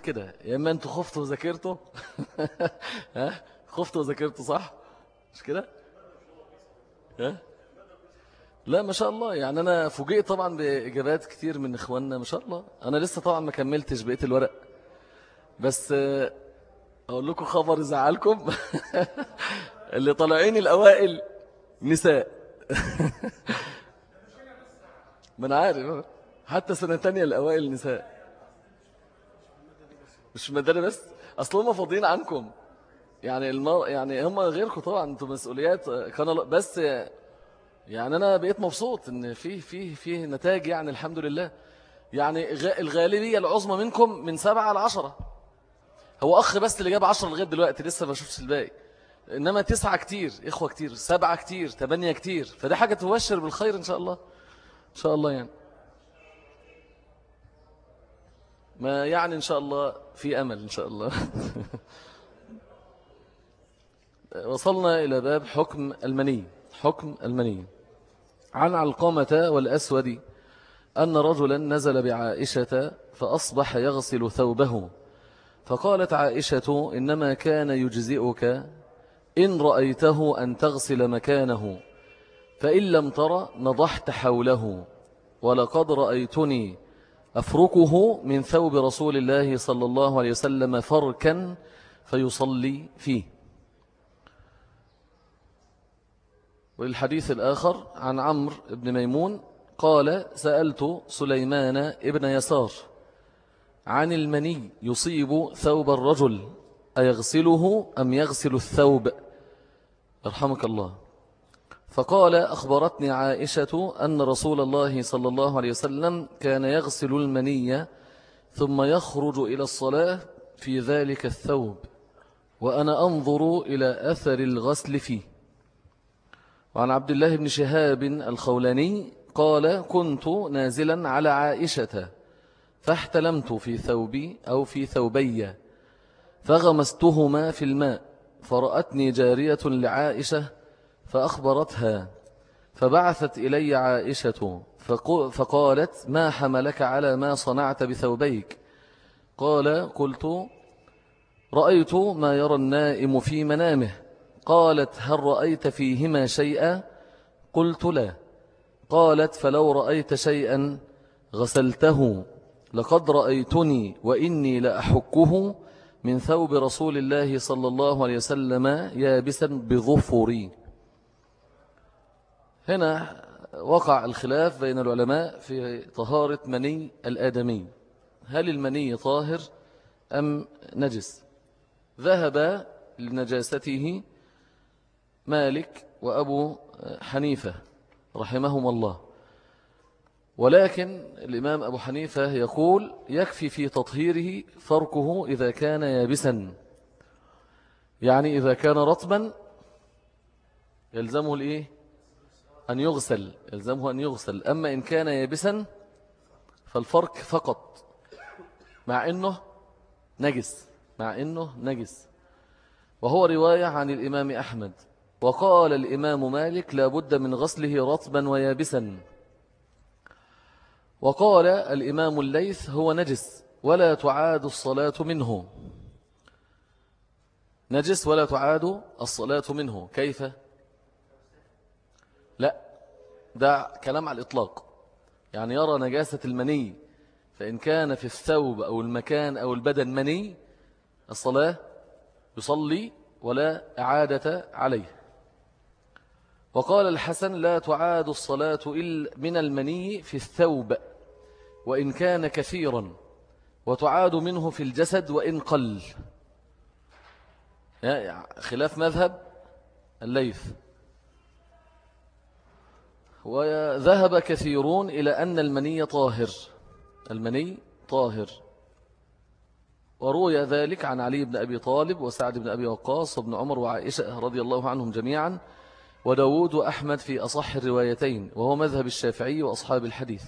كده. يا إما أنتوا خفتوا وذاكرتوا. ها؟ خفتوا وذاكرتوا صح؟ مش كده؟ ها؟ لا ما شاء الله. يعني أنا فوجئت طبعا بإجابات كتير من إخواننا ما شاء الله. أنا لسه طبعا ما كملتش بقية الورق. بس أقول لكم خبر يزعلكم. اللي طالعين الأوائل نساء. أنا عارف. حتى سنة تانية الأوائل نساء. مش مداري بس؟ أصل هم فاضيين عنكم. يعني المو... يعني هم غيركم طبعا أنتم مسؤوليات كان بس يعني أنا بقيت مبسوط إن في في في نتائج يعني الحمد لله. يعني الغالبية العظمى منكم من سبعة لعشرة هو أخ بس اللي جاب عشرة لغاية دلوقتي لسه ما شفتش الباقي. إنما تسعة كتير إخوة كتير سبعة كتير ثمانية كتير. فده حاجة تبشر بالخير إن شاء الله. إن شاء الله يعني. ما يعني إن شاء الله في أمل إن شاء الله. وصلنا إلى باب حكم المني. حكم المني. عن علقمة والأسود أن رجلا نزل بعائشة فأصبح يغسل ثوبه. فقالت عائشة إنما كان يجزئك إن رأيته أن تغسل مكانه فإن لم تر نضحت حوله. ولقد رأيتني أفركه من ثوب رسول الله صلى الله عليه وسلم فركا فيصلي فيه. والحديث الآخر عن عمرو بن ميمون قال سألت سليمان ابن يسار عن المني يصيب ثوب الرجل أيغسله أم يغسل الثوب؟ رحمك الله. فقال أخبرتني عائشة أن رسول الله صلى الله عليه وسلم كان يغسل المنية ثم يخرج إلى الصلاة في ذلك الثوب وأنا أنظر إلى أثر الغسل فيه. وعن عبد الله بن شهاب الخولاني قال كنت نازلا على عائشة فاحتلمت في ثوبي أو في ثوبي فغمستهما في الماء فرأتني جارية لعائشة فأخبرتها فبعثت إلي عائشة فقالت ما حملك على ما صنعت بثوبيك؟ قال قلت رأيت ما يرى النائم في منامه. قالت هل رأيت فيهما شيئا؟ قلت لا. قالت فلو رأيت شيئا غسلته لقد رأيتني وإني لأحكه من ثوب رسول الله صلى الله عليه وسلم يابسا بظفري هنا وقع الخلاف بين العلماء في طهارة مني الآدمي. هل المني طاهر أم نجس؟ ذهب لنجاسته مالك وأبو حنيفة رحمهم الله. ولكن الإمام أبو حنيفة يقول يكفي في تطهيره فركه إذا كان يابسا. يعني إذا كان رطبا يلزمه الإيه؟ أن يغسل يلزمه أن يغسل. أما إن كان يابسا فالفرك فقط. مع أنه نجس مع أنه نجس. وهو رواية عن الإمام أحمد. وقال الإمام مالك لابد من غسله رطبا ويابسا. وقال الإمام الليث هو نجس ولا تعاد الصلاة منه. نجس ولا تعاد الصلاة منه. كيف؟ ده كلام على الإطلاق. يعني يرى نجاسة المني فإن كان في الثوب أو المكان أو البدن مني الصلاة يصلي ولا إعادة عليه. وقال الحسن لا تعاد الصلاة إلا من المني في الثوب وإن كان كثيرا وتعاد منه في الجسد وإن قل. خلاف مذهب الليث. وذهب كثيرون إلى أن المني طاهر. المني طاهر. وروي ذلك عن علي بن أبي طالب وسعد بن أبي وقاص وابن عمر وعائشة رضي الله عنهم جميعا وداود وأحمد في أصح الروايتين وهو مذهب الشافعي وأصحاب الحديث.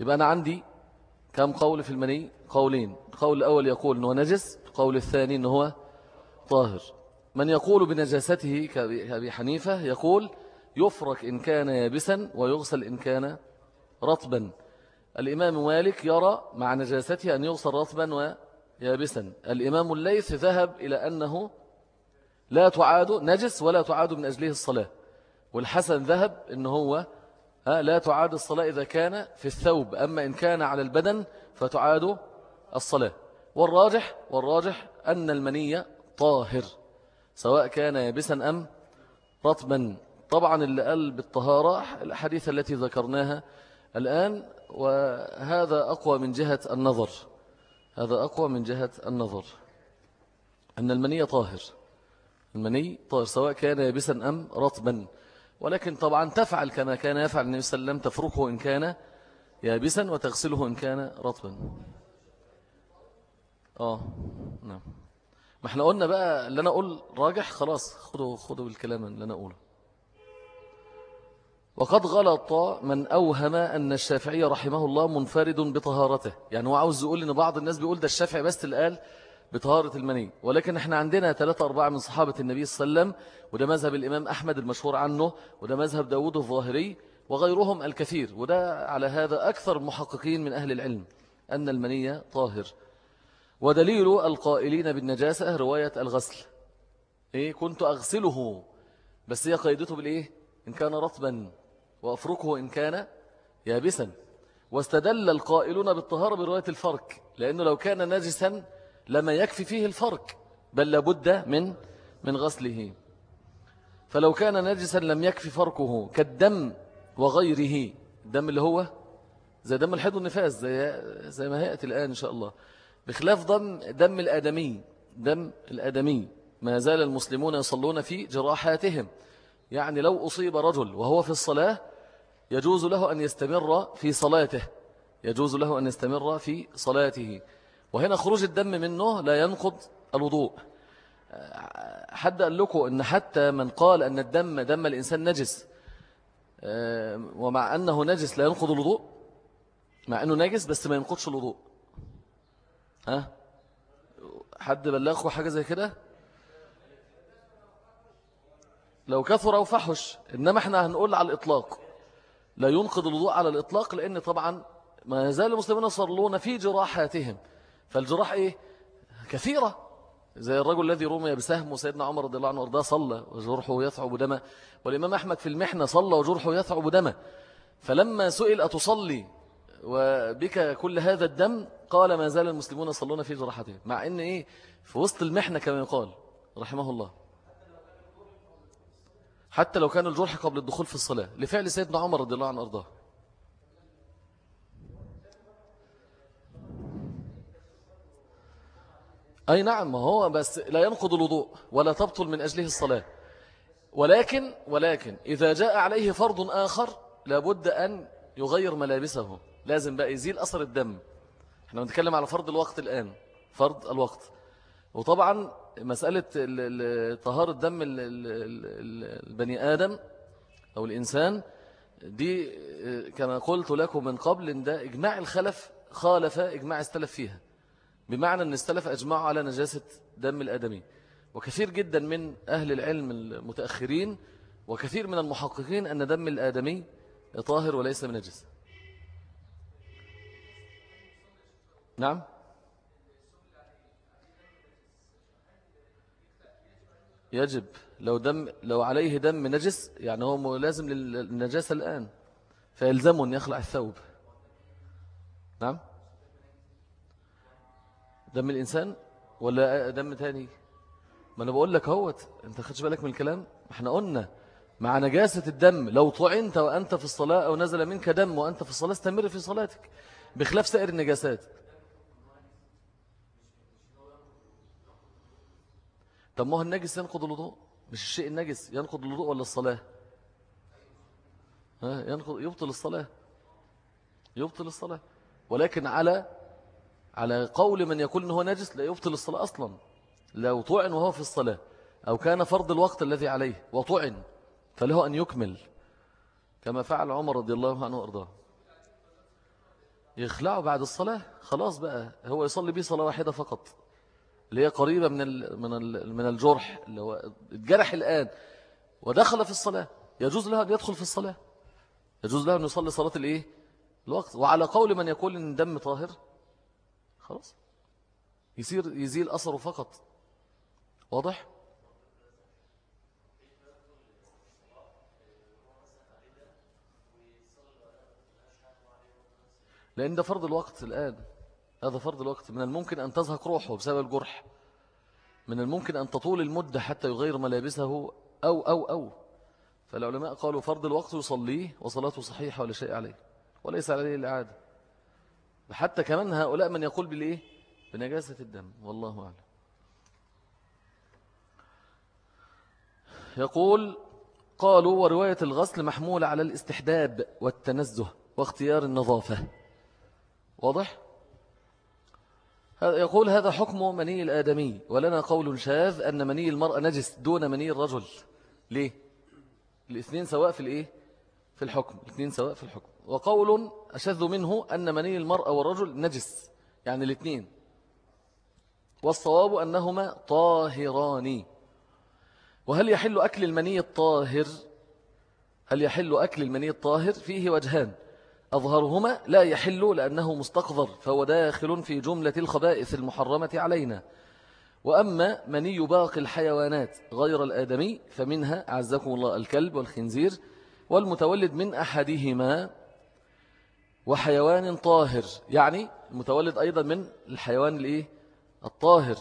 يبقى أنا عندي كم قول في المني؟ قولين. القول الأول يقول أنه نجس القول الثاني أنه طاهر. من يقول بنجاسته كأبي حنيفة يقول يفرك إن كان يابسا ويغسل إن كان رطبا. الإمام مالك يرى مع نجاسته أن يغسل رطبا ويابسا. الإمام الليث ذهب إلى أنه لا تعاد نجس ولا تعاد من أجله الصلاة. والحسن ذهب أنه هو لا تعاد الصلاة إذا كان في الثوب. أما إن كان على البدن فتعاد الصلاة. والراجح والراجح أن المنية طاهر سواء كان يابسا أم رطبا. طبعا اللي قال بالطهارة الحديثة التي ذكرناها الآن وهذا أقوى من جهة النظر. هذا أقوى من جهة النظر. أن المنية طاهر. المني طاهر سواء كان يابسا أم رطبا. ولكن طبعا تفعل كما كان يفعل النبي صلى الله عليه وسلم تفركه إن كان يابسا وتغسله إن كان رطبا. آه نعم. ما إحنا قلنا بقى اللي أنا أقول راجح خلاص خدوا, خدوا بالكلام اللي أنا أقوله. وقد غلط من أوهم أن الشافعي رحمه الله منفرد بطهارته. يعني هو عاوز يقول إن بعض الناس بيقول ده الشافعي بس اللي قال بطهارة المني. ولكن إحنا عندنا ثلاثة أربعة من صحابة النبي صلى الله عليه وسلم وده مذهب الإمام أحمد المشهور عنه وده مذهب داود الظاهري وغيرهم الكثير. وده على هذا أكثر محققين من أهل العلم أن المنية طاهر. ودليل القائلين بالنجاسة رواية الغسل. إيه كنت أغسله بس هي قيدته بالإيه؟ إن كان رطبا. وأفركه إن كان يابسا. واستدل القائلون بالطهارة برواية الفرق لأنه لو كان نجسا لما يكفي فيه الفرق بل لابد من من غسله. فلو كان نجسا لم يكفي فرقه كالدم وغيره الدم اللي هو زي دم الحيض والنفاس زي, زي ما هيأتي الآن إن شاء الله. بخلاف دم, دم الآدمي دم الآدمي ما زال المسلمون يصلون في جراحاتهم. يعني لو أصيب رجل وهو في الصلاة يجوز له أن يستمر في صلاته. يجوز له أن يستمر في صلاته. وهنا خروج الدم منه لا ينقض الوضوء. حد قال لكم أن حتى من قال أن الدم دم الإنسان نجس آه، ومع أنه نجس لا ينقض الوضوء؟ مع أنه نجس بس ما ينقضش الوضوء. ها؟ حد بلغه حاجة زي كده؟ لو كثر أو فحش إنما إحنا هنقول على الإطلاق. لا ينقض الوضوء على الإطلاق لأن طبعا ما زال المسلمين يصلون في جراحاتهم. فالجراح إيه؟ كثيرة. زي الرجل الذي رمي بسهم وسيدنا عمر رضي الله عنه وارضاه صلى وجرحه يثعب دمه والإمام أحمد في المحنة صلى وجرحه يثعب دمه فلما سئل أتصلي وبك كل هذا الدم؟ قال ما زال المسلمون يصلون في جراحتهم مع أن إيه؟ في وسط المحنة كما يقال رحمه الله. حتى لو كان الجرح قبل الدخول في الصلاة. لفعل سيدنا عمر رضي الله عنه أرضاه. أي نعم ما هو بس لا ينقض الوضوء ولا تبطل من أجله الصلاة. ولكن ولكن إذا جاء عليه فرض آخر لابد أن يغير ملابسه. لازم بقى يزيل أثر الدم. إحنا بنتكلم على فرض الوقت الآن. فرض الوقت. وطبعا مسألة طهارة دم البني آدم أو الإنسان دي كما قلت لكم من قبل إن ده إجماع الخلف خالف إجماع السلف فيها بمعنى أن السلف أجمعوا على نجاسة دم الآدمي. وكثير جدا من أهل العلم المتأخرين وكثير من المحققين أن دم الآدمي طاهر وليس من نجس. نعم؟ يجب لو دم لو عليه دم نجس يعني هو لازم للنجاسة الآن فيلزمه أن يخلع الثوب. نعم؟ دم الإنسان ولا دم تاني؟ ما أنا بقول لك هوت أنت خدش بالك من الكلام؟ إحنا قلنا مع نجاسة الدم لو طعنت وأنت في الصلاة أو نزل منك دم وأنت في الصلاة استمر في صلاتك بخلاف سائر النجاسات. طب ما هو النجس ينقض الوضوء؟ مش الشيء النجس ينقض الوضوء ولا الصلاة؟ ها ينقض يبطل الصلاة. يبطل الصلاة. ولكن على على قول من يقول أنه نجس لا يبطل الصلاة أصلا. لو طعن وهو في الصلاة أو كان فرض الوقت الذي عليه وطعن فله أن يكمل. كما فعل عمر رضي الله عنه وأرضاه. يخلعه بعد الصلاة خلاص بقى هو يصلي به صلاة واحدة فقط. اللي هي قريبة من من من الجرح اللي هو الجرح الآن ودخل في الصلاة. يجوز له أن يدخل في الصلاة. يجوز له أن يصلي صلاة الإيه؟ الوقت. وعلى قول من يقول إن الدم طاهر خلاص. يصير يزيل أثره فقط. واضح؟ لأن ده فرض الوقت الآن. هذا فرض الوقت. من الممكن أن تزهق روحه بسبب الجرح. من الممكن أن تطول المدة حتى يغير ملابسه أو أو أو. فالعلماء قالوا فرض الوقت يصليه وصلاته صحيحة ولا شيء عليه وليس عليه الإعادة. حتى كمان هؤلاء من يقول بالإيه؟ بنجاسة الدم. والله أعلم. يقول قالوا ورواية الغسل محمولة على الاستحباب والتنزه واختيار النظافة. واضح؟ يقول هذا حكم مني الآدمي ولنا قول شاذ أن مني المرأة نجس دون مني الرجل. ليه؟ الاثنين سواء في الإيه؟ في الحكم الاثنين سواء في الحكم. وقول أشذ منه أن مني المرأة والرجل نجس يعني الاثنين. والصواب أنهما طاهران. وهل يحل أكل المني الطاهر؟ هل يحل أكل المني الطاهر؟ فيه وجهان. أظهرهما لا يحل لأنه مستقذر فهو داخل في جملة الخبائث المحرمة علينا وأما مني باقي الحيوانات غير الآدمي فمنها أعزكم الله الكلب والخنزير والمتولد من أحدهما وحيوان طاهر يعني المتولد أيضا من الحيوان الإيه؟ الطاهر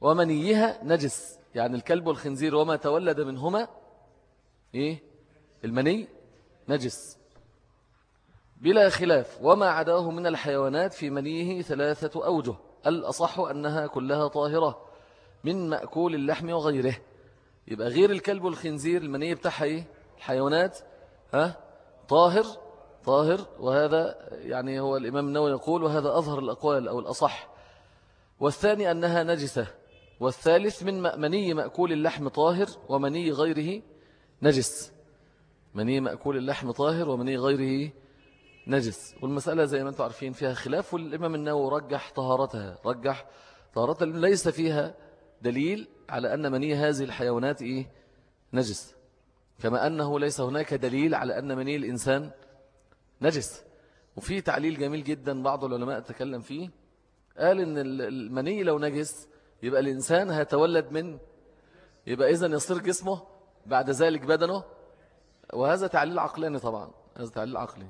ومنيها نجس يعني الكلب والخنزير وما تولد منهما إيه؟ المني نجس بلا خلاف وما عداه من الحيوانات في منيه ثلاثة أوجه الأصح أنها كلها طاهرة من مأكول اللحم وغيره يبقى غير الكلب والخنزير المنيه بتاعها إيه؟ الحيوانات ها؟ طاهر طاهر وهذا يعني هو الإمام النووي يقول وهذا أظهر الأقوال أو الأصح والثاني أنها نجسة والثالث من مني مأكول اللحم طاهر ومني غيره نجس مني مأكول اللحم طاهر ومني غيره نجس. والمسألة زي ما أنتم عارفين فيها خلاف والإمام النووي رجح طهارتها رجح طهارتها ليس فيها دليل على أن مني هذه الحيوانات إيه؟ نجس. كما أنه ليس هناك دليل على أن مني الإنسان نجس. وفي تعليل جميل جدا بعض العلماء تكلم فيه. قال إن المني لو نجس يبقى الإنسان هيتولد من؟ يبقى إذن يصير جسمه بعد ذلك بدنه؟ وهذا تعليل عقلاني طبعا. هذا تعليل عقلي.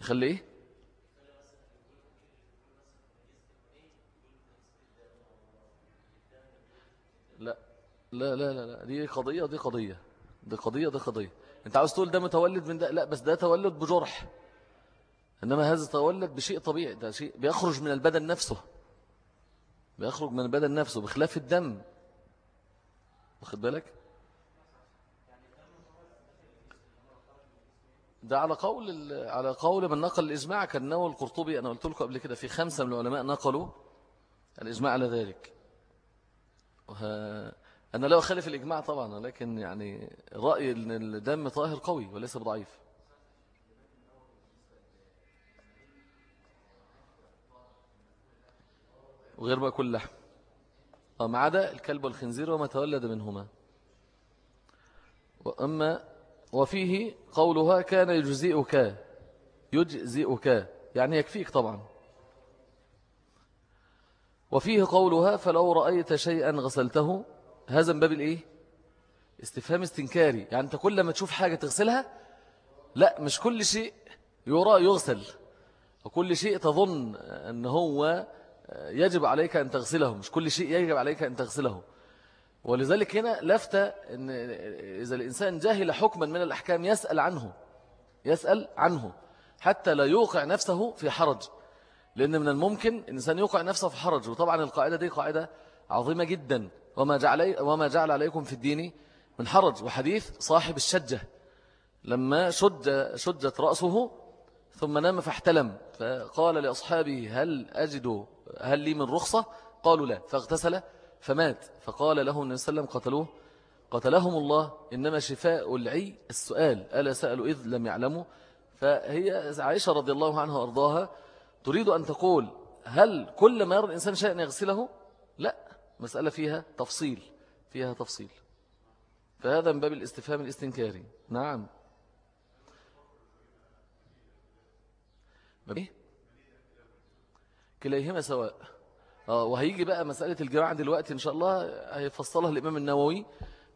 يخلي إيه؟ لا لا لا لا دي قضية دي قضية دي قضية دي قضية. أنت عاوز تقول ده متولد من ده؟ لا بس ده تولد بجرح. إنما هذا تولد بشيء طبيعي ده شيء بيخرج من البدن نفسه. بيخرج من البدن نفسه بخلاف الدم. واخد بالك؟ ده على قول على قول من نقل الإجماع كان نوى القرطبي أنا قلت لكم قبل كده في خمسة من العلماء نقلوا الإجماع على ذلك. أنا لا أخالف الإجماع طبعا لكن يعني رأي أن الدم طاهر قوي وليس بضعيف. وغير بقى كل لحم. آه، ما عدا الكلب والخنزير وما تولد منهما. وأما وفيه قولها كان يجزئك يجزئك يعني يكفيك طبعا. وفيه قولها فلو رأيت شيئا غسلته هذا من باب الإيه؟ استفهام استنكاري. يعني أنت كل ما تشوف حاجة تغسلها لا مش كل شيء يرى يغسل. وكل شيء تظن أن هو يجب عليك أن تغسله مش كل شيء يجب عليك أن تغسله. ولذلك هنا لفتة أن إذا الإنسان جاهل حكما من الأحكام يسأل عنه يسأل عنه حتى لا يوقع نفسه في حرج. لأن من الممكن الإنسان يوقع نفسه في حرج وطبعا القاعدة دي قاعدة عظيمة جدا. وما جعل, وما جعل عليكم في الدين من حرج. وحديث صاحب الشجة. لما شج شجت رأسه ثم نام فاحتلم فقال لأصحابه هل أجد هل لي من رخصة؟ قالوا لا. فاغتسل فمات. فقال له النبي صلى الله عليه وسلم قتلوه؟ قتلهم الله. إنما شفاء العي السؤال. ألا سألوا إذ لم يعلموا؟ فهي عائشة رضي الله عنها وأرضاها تريد أن تقول هل كل ما يرى الإنسان شيئا يغسله؟ لا. مسألة فيها تفصيل. فيها تفصيل. فهذا من باب الاستفهام الاستنكاري. نعم. إيه؟ كليهما سواء. وهيجي بقى مسألة الجماعة دلوقتي إن شاء الله هيفصلها الإمام النووي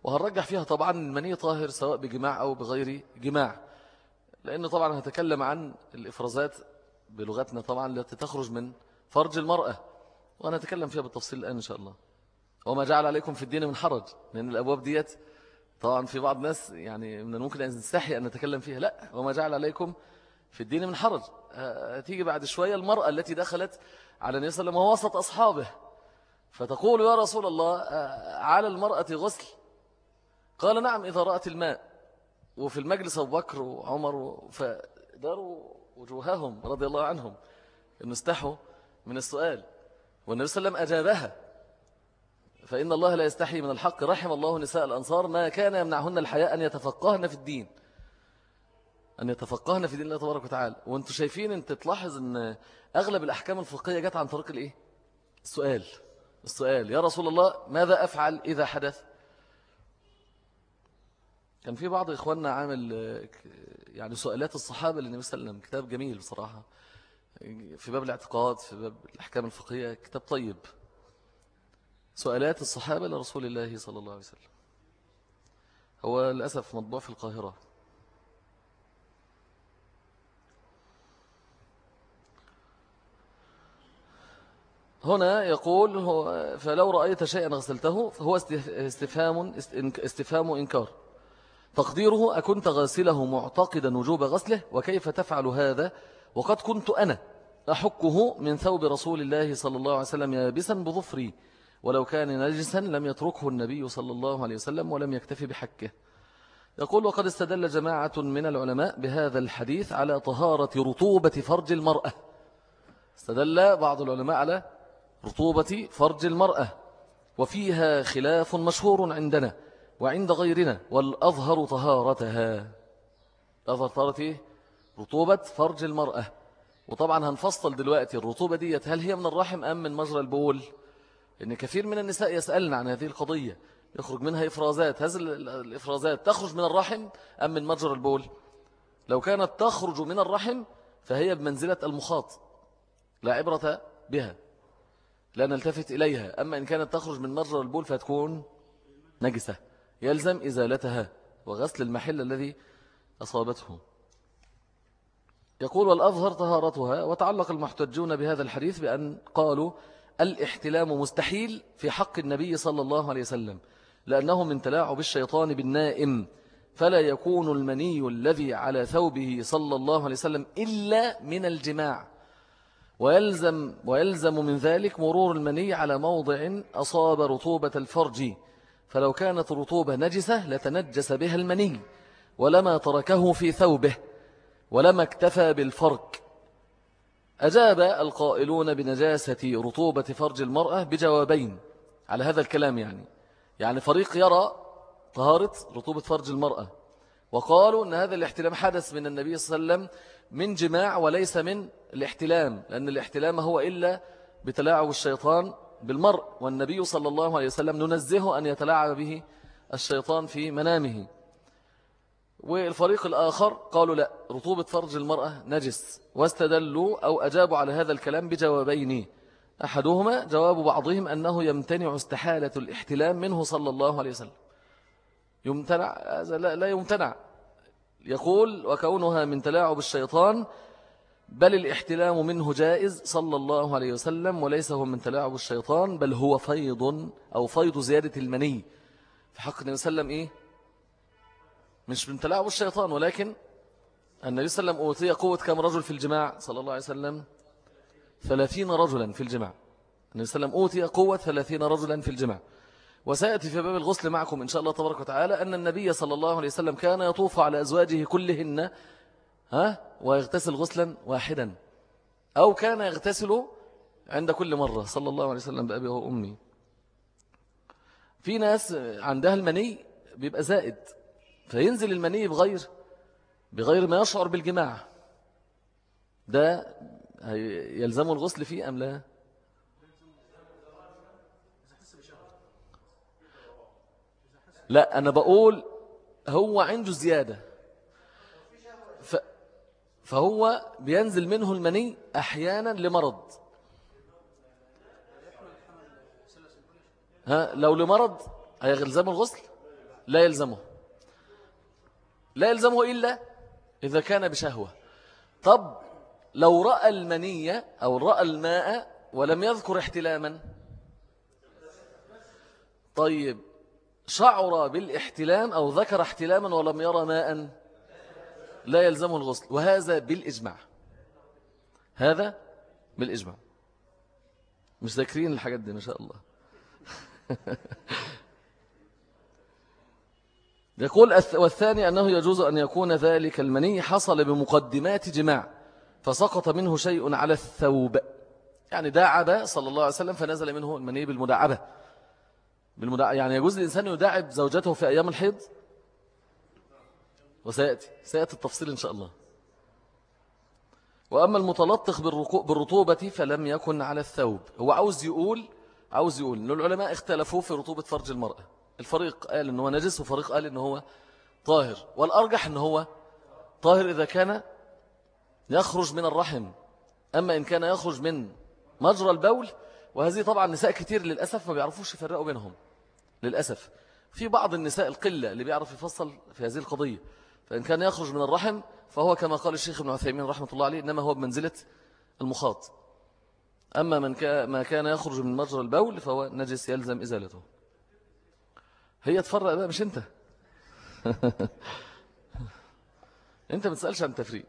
وهنرجح فيها طبعا المني طاهر سواء بجماع أو بغير جماع. لأنه طبعا هتكلم عن الإفرازات بلغتنا طبعا التي تخرج من فرج المرأة وأنا أتكلم فيها بالتفصيل الآن إن شاء الله. وما جعل عليكم في الدين من حرج لأن الأبواب ديت طبعا في بعض الناس يعني من الممكن أن نستحي أن نتكلم فيها لا. وما جعل عليكم في الدين من حرج تيجي بعد شوية المرأة التي دخلت على النبي صلى الله عليه وسلم وسط أصحابه فتقول يا رسول الله على المرأة غسل. قال نعم إذا رأت الماء. وفي المجلس أبو بكر وعمر فداروا وجوههم رضي الله عنهم. إن استحوا من السؤال. والنبي صلى الله عليه وسلم أجابها. فإن الله لا يستحي من الحق. رحم الله نساء الأنصار. ما كان يمنعهن الحياء أن يتفقهن في الدين. أن يتفقهن في دين الله تبارك وتعالى. وأنتم شايفين أنت تلاحظ أن أغلب الأحكام الفقهية جت عن طريق الإيه؟ السؤال. السؤال يا رسول الله ماذا أفعل إذا حدث؟ كان في بعض إخواننا عامل يعني سؤالات الصحابة للنبي صلى الله عليه وسلم. كتاب جميل بصراحة. في باب الاعتقاد في باب الأحكام الفقهية. كتاب طيب. سؤالات الصحابة لرسول الله صلى الله عليه وسلم. هو للأسف مطبوع في القاهرة. هنا يقول هو فلو رأيت شيئا غسلته فهو استفهام استفهام إنكار. تقديره أكنت غاسله معتقدا وجوب غسله وكيف تفعل هذا؟ وقد كنت أنا أحكه من ثوب رسول الله صلى الله عليه وسلم يابسا بظفري ولو كان نجسا لم يتركه النبي صلى الله عليه وسلم ولم يكتفي بحكه. يقول وقد استدل جماعة من العلماء بهذا الحديث على طهارة رطوبة فرج المرأة. استدل بعض العلماء على رطوبة فرج المرأة وفيها خلاف مشهور عندنا وعند غيرنا والأظهر طهارتها. أظهر طهارة إيه؟ رطوبة فرج المرأة. وطبعا هنفصل دلوقتي الرطوبة دي هل هي من الرحم أم من مجرى البول؟ إن كثير من النساء يسألنا عن هذه القضية. يخرج منها إفرازات. هذه الإفرازات تخرج من الرحم أم من مجرى البول؟ لو كانت تخرج من الرحم فهي بمنزلة المخاط. لا عبرة بها. لا نلتفت إليها. أما إن كانت تخرج من مجرى البول فتكون نجسة. يلزم إزالتها وغسل المحل الذي أصابته. يقول والأظهر طهارتها وتعلق المحتجون بهذا الحديث بأن قالوا الإحتلام مستحيل في حق النبي صلى الله عليه وسلم لأنه من تلاعب الشيطان بالنائم. فلا يكون المني الذي على ثوبه صلى الله عليه وسلم إلا من الجماع. ويلزم, ويلزم من ذلك مرور المني على موضع أصاب رطوبة الفرج. فلو كانت رطوبة نجسة لتنجس بها المني ولما تركه في ثوبه ولما اكتفى بالفرق أجاب القائلون بنجاسة رطوبة فرج المرأة بجوابين. على هذا الكلام يعني. يعني فريق يرى طهارة رطوبة فرج المرأة. وقالوا أن هذا الاحتلام حدث من النبي صلى الله عليه وسلم من جماع وليس من الاحتلام لأن الاحتلام هو إلا بتلاعب الشيطان بالمرء والنبي صلى الله عليه وسلم ننزه أن يتلاعب به الشيطان في منامه. والفريق الآخر قالوا لا رطوبة فرج المرأة نجس واستدلوا أو أجابوا على هذا الكلام بجوابين. أحدهما جواب بعضهم أنه يمتنع استحالة الاحتلام منه صلى الله عليه وسلم. يمتنع لا, لا يمتنع. يقول وكونها من تلاعب الشيطان بل الاحتلام منه جائز صلى الله عليه وسلم وليس هو من تلاعب الشيطان بل هو فيض أو فيض زيادة المني. في حق النبي صلى الله عليه وسلم إيه؟ مش من تلاعب الشيطان ولكن النبي صلى الله عليه وسلم أوتي قوة كم رجل في الجماع صلى الله عليه وسلم؟ ثلاثين رجلا في الجماع. النبي صلى الله عليه وسلم أوتي قوة ثلاثين رجلا في الجماع. وسيأتي في باب الغسل معكم إن شاء الله تبارك وتعالى أن النبي صلى الله عليه وسلم كان يطوف على أزواجه كلهن ها؟ ويغتسل غسلا واحدا. أو كان يغتسل عند كل مرة صلى الله عليه وسلم بأبي وأمي. في ناس عندها المني بيبقى زائد فينزل المني بغير بغير ما يشعر بالجماع ده يلزم الغسل فيه أم لا؟ لا أنا بقول هو عنده زيادة. ف فهو بينزل منه المني أحيانا لمرض. ها لو لمرض هيلزمه الغسل؟ لا يلزمه. لا يلزمه إلا إذا كان بشهوة. طب لو رأى المنية أو رأى الماء ولم يذكر احتلاما؟ طيب شعر بالاحتلام أو ذكر احتلاما ولم يرى ماء لا يلزمه الغسل وهذا بالإجماع. هذا بالإجماع. مش ذاكرين الحاجات دي ما شاء الله. يقول والثاني أنه يجوز أن يكون ذلك المني حصل بمقدمات جماع فسقط منه شيء على الثوب. يعني داعب صلى الله عليه وسلم فنزل منه المني بالمداعبة. بالمداعبة يعني يجوز الإنسان يداعب زوجته في أيام الحيض؟ وسيأتي سيأتي التفصيل إن شاء الله. وأما المتلطخ بالرطوبة فلم يكن على الثوب. هو عاوز يقول عاوز يقول أن العلماء اختلفوا في رطوبة فرج المرأة. الفريق قال أنه نجس وفريق قال أنه هو طاهر. والأرجح أنه هو طاهر إذا كان يخرج من الرحم. أما إن كان يخرج من مجرى البول وهذه طبعا نساء كتير للأسف ما بيعرفوش يفرقوا بينهم. للأسف. في بعض النساء القلة اللي بيعرف يفصل في هذه القضية فإن كان يخرج من الرحم فهو كما قال الشيخ ابن عثيمين رحمة الله عليه إنما هو بمنزلة المخاط. أما من ما كان يخرج من مجرى البول فهو نجس يلزم إزالته. هي تفرق بقى مش أنت؟ أنت ما عن التفريق.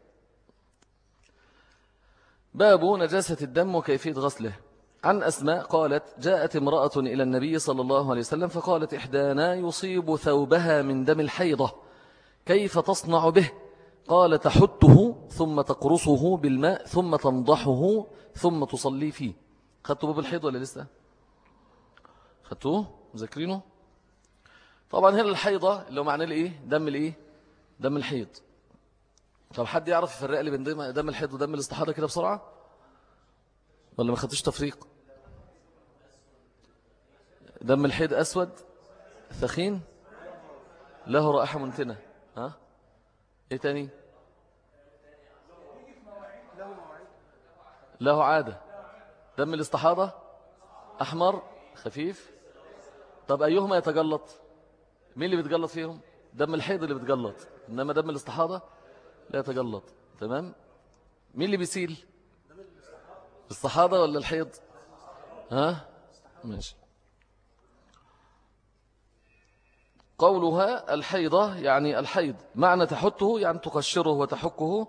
باب نجاسة الدم وكيفية غسله. عن أسماء قالت جاءت امرأة إلى النبي صلى الله عليه وسلم فقالت إحدانا يصيب ثوبها من دم الحيضة كيف تصنع به؟ قال تحته ثم تقرصه بالماء ثم تنضحه ثم تصلي فيه. خدتوا باب الحيض ولا لسه؟ خدتوه؟ مذاكرينه؟ طبعا هنا الحيضة اللي هو معناه الإيه؟ دم الإيه؟ دم الحيض. طب حد يعرف يفرق لي بين دم الحيض ودم الاستحاضة كده بسرعة؟ ولا ما خدتش تفريق؟ دم الحيض أسود؟ ثخين؟ له رائحة منتنة. ها؟ إيه تاني؟ له عادة. دم الاستحاضة؟ أحمر؟ خفيف؟ طب أيهما يتجلط؟ مين اللي بيتجلط فيهم؟ دم الحيض اللي بيتجلط. إنما دم الاستحاضة لا يتجلط. تمام؟ مين اللي بيسيل؟ الصحابة ولا الحيض؟ ها؟ ماشي. قولها الحيضة يعني الحيض. معنى تحته يعني تقشره وتحكه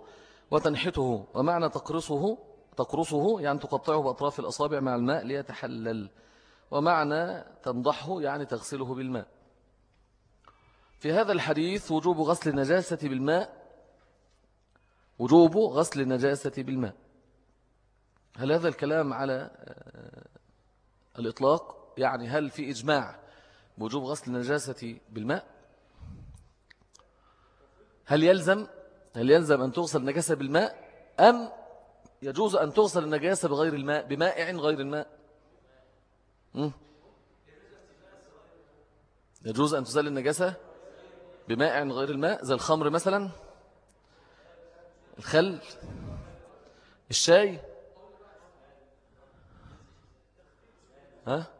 وتنحته ومعنى تقرصه تقرصه يعني تقطعه بأطراف الأصابع مع الماء ليتحلل ومعنى تنضحه يعني تغسله بالماء. في هذا الحديث وجوب غسل النجاسة بالماء وجوب غسل النجاسة بالماء. هل هذا الكلام على آه، الإطلاق؟ يعني هل في إجماع بوجوب غسل النجاسة بالماء؟ هل يلزم هل يلزم أن تغسل النجاسة بالماء أم يجوز أن تغسل النجاسة بغير الماء بمائع غير الماء؟ يجوز أن تزال النجاسة بمائع غير الماء زي الخمر مثلا؟ الخل؟ الشاي؟ ها؟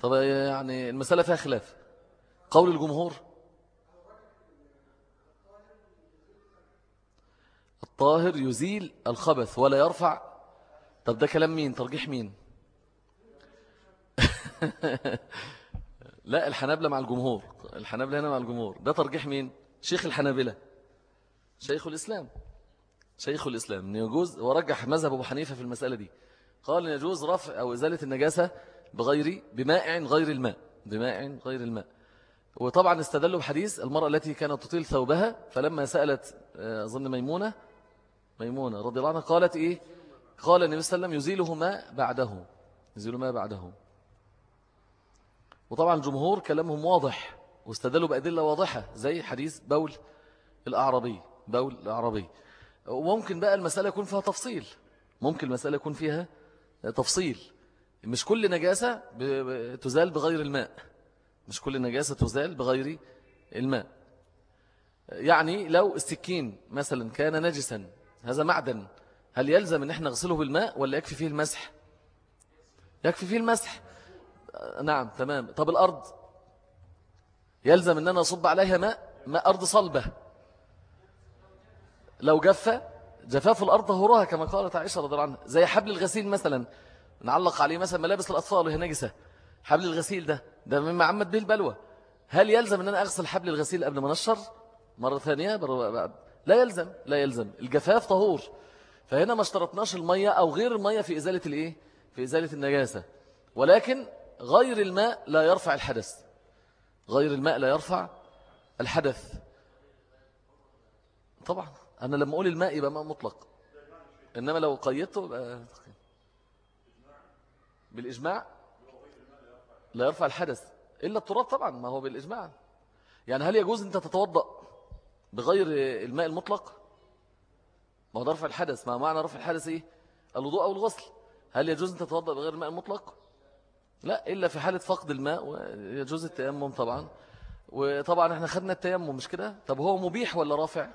طب يعني المسألة فيها خلاف. قول الجمهور. الطاهر يزيل الخبث ولا يرفع. طب ده كلام مين؟ ترجيح مين؟ لا الحنابلة مع الجمهور. الحنابلة هنا مع الجمهور. ده ترجيح مين؟ شيخ الحنابلة. شيخ الإسلام. شيخ الإسلام. يجوز ورجح مذهب أبو حنيفة في المسألة دي. قال يجوز رفع أو إزالة النجاسة بغير بماء غير الماء بماء غير الماء. وطبعا استدلوا بحديث المرأة التي كانت تطيل ثوبها فلما سألت آه، أظن ميمونة ميمونة رضي الله عنها قالت إيه؟ قال النبي صلى الله عليه وسلم يزيله ما بعده يزيله ما بعده. وطبعا الجمهور كلامهم واضح واستدلوا بأدلة واضحة زي حديث بول الأعرابي بول الأعرابي. وممكن بقى المسألة يكون فيها تفصيل ممكن المسألة يكون فيها تفصيل. مش كل نجاسة تزال بغير الماء. مش كل نجاسة تزال بغير الماء. يعني لو السكين مثلا كان نجسا هذا معدن هل يلزم أن إحنا نغسله بالماء ولا يكفي فيه المسح؟ يكفي فيه المسح. نعم تمام. طب الأرض؟ يلزم ان أنا اصب عليها ماء؟ ماء أرض صلبة. لو جف جفاف الأرض طهورها كما قالت عائشة رضي الله عنها. زي حبل الغسيل مثلا. نعلق عليه مثلا ملابس الأطفال وهي نجسة. حبل الغسيل ده ده مما عمد به البلوى. هل يلزم إن أنا أغسل حبل الغسيل قبل ما نشر مرة ثانية لا يلزم لا يلزم. الجفاف طهور. فهنا ما اشترطناش المية أو غير المية في إزالة الإيه؟ في إزالة النجاسة. ولكن غير الماء لا يرفع الحدث. غير الماء لا يرفع الحدث. طبعا. أنا لما أقول الماء يبقى ماء مطلق. إنما لو قيدته يبقى بالإجماع؟ لا يرفع الحدث. إلا التراب طبعا ما هو بالإجماع. يعني هل يجوز أنت تتوضأ بغير الماء المطلق؟ ما هو رفع الحدث. ما معنى رفع الحدث إيه؟ الوضوء أو الغسل. هل يجوز أن تتوضأ بغير الماء المطلق؟ لا إلا في حالة فقد الماء ويجوز التيمم طبعا. وطبعا إحنا خدنا التيمم مش كده؟ طب هو مبيح ولا رافع؟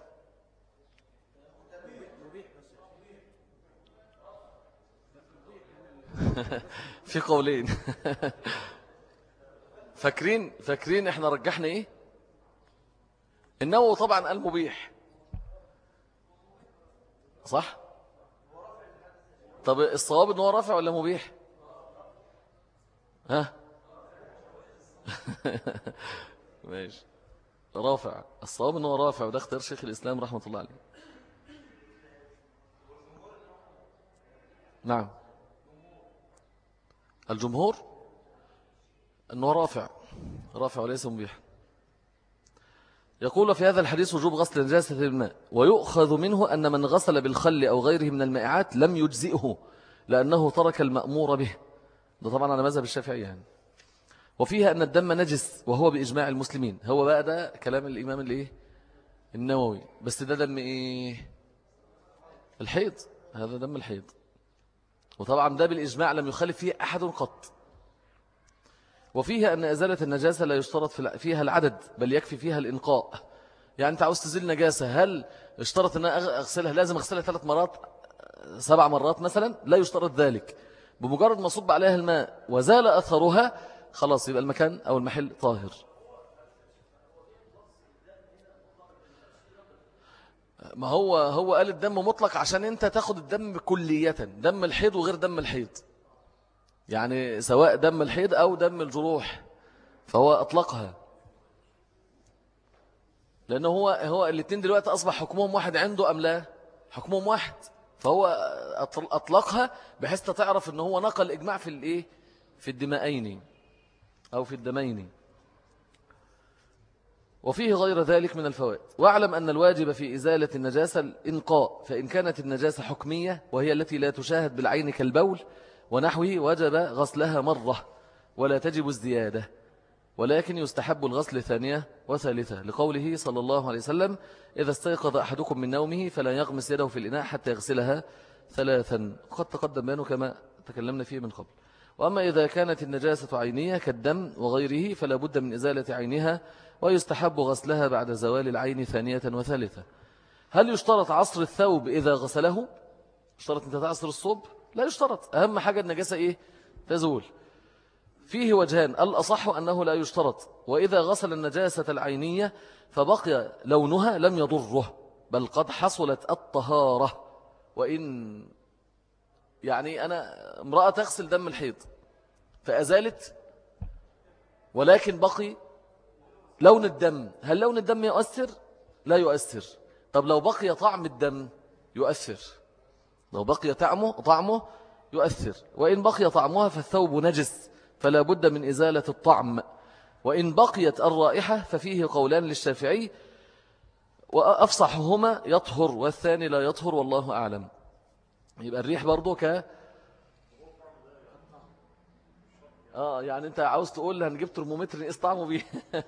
في قولين. فاكرين فاكرين إحنا رجحنا إيه؟ النووي طبعا قال مبيح صح؟ طب الصواب ان هو رافع ولا مبيح؟ ها؟ ماشي. رافع. الصواب ان هو رافع وده اختيار شيخ الإسلام رحمة الله عليه. نعم. الجمهور أنه رافع رافع وليس مبيح. يقول في هذا الحديث وجوب غسل نجاسة الماء ويؤخذ منه أن من غسل بالخل أو غيره من المائعات لم يجزئه لأنه ترك المأمور به. ده طبعا على مذهب الشافعي يعني. وفيها أن الدم نجس وهو بإجماع المسلمين. هو بقى ده كلام الإمام الإيه؟ النووي. بس ده دم إيه؟ الحيض. هذا دم الحيض. وطبعا ده بالإجماع لم يخالف فيه أحد قط. وفيها أن إزالة النجاسة لا يشترط فيها العدد بل يكفي فيها الإنقاء. يعني أنت عاوز تزيل نجاسة هل اشترط أن أغسلها؟ لازم أغسلها ثلاث مرات سبع مرات مثلا؟ لا يشترط ذلك. بمجرد ما صب عليها الماء وزال أثرها خلاص يبقى المكان أو المحل طاهر. ما هو هو قال الدم مطلق عشان انت تاخد الدم كلية دم الحيض وغير دم الحيض. يعني سواء دم الحيض أو دم الجروح فهو أطلقها. لأنه هو هو الاثنين دلوقتي أصبح حكمهم واحد عنده أم لا؟ حكمهم واحد. فهو أطلقها بحيث تعرف أنه هو نقل إجماع في الإيه؟ في الدمائين أو في الدمين. وفيه غير ذلك من الفوائد. واعلم أن الواجب في إزالة النجاسة الإنقاء فإن كانت النجاسة حكمية وهي التي لا تشاهد بالعين كالبول ونحوه وجب غسلها مرة ولا تجب الزيادة ولكن يستحب الغسل ثانية وثالثة. لقوله صلى الله عليه وسلم إذا استيقظ أحدكم من نومه فلا يغمس يده في الإناء حتى يغسلها ثلاثا قد تقدم بيانه كما تكلمنا فيه من قبل. وأما إذا كانت النجاسة عينية كالدم وغيره فلا بد من إزالة عينها ويستحب غسلها بعد زوال العين ثانية وثالثة. هل يشترط عصر الثوب إذا غسله؟ اشترط أنت تعصر الصوب؟ لا يشترط. أهم حاجة النجاسة إيه؟ تزول. فيه وجهان. الأصح أنه لا يشترط. وإذا غسل النجاسة العينية فبقي لونها لم يضره بل قد حصلت الطهارة. وإن يعني أنا امرأة تغسل دم الحيض فأزالت ولكن بقي لون الدم هل لون الدم يؤثر؟ لا يؤثر. طب لو بقي طعم الدم يؤثر. لو بقي طعمه طعمه يؤثر. وإن بقي طعمها فالثوب نجس فلا بد من إزالة الطعم. وإن بقيت الرائحة ففيه قولان للشافعي وأفصحهما يطهر والثاني لا يطهر والله أعلم. يبقى الريح برضو ك آه يعني أنت عاوز تقول هنجيب ترمومتر نقيس طعمه بيه؟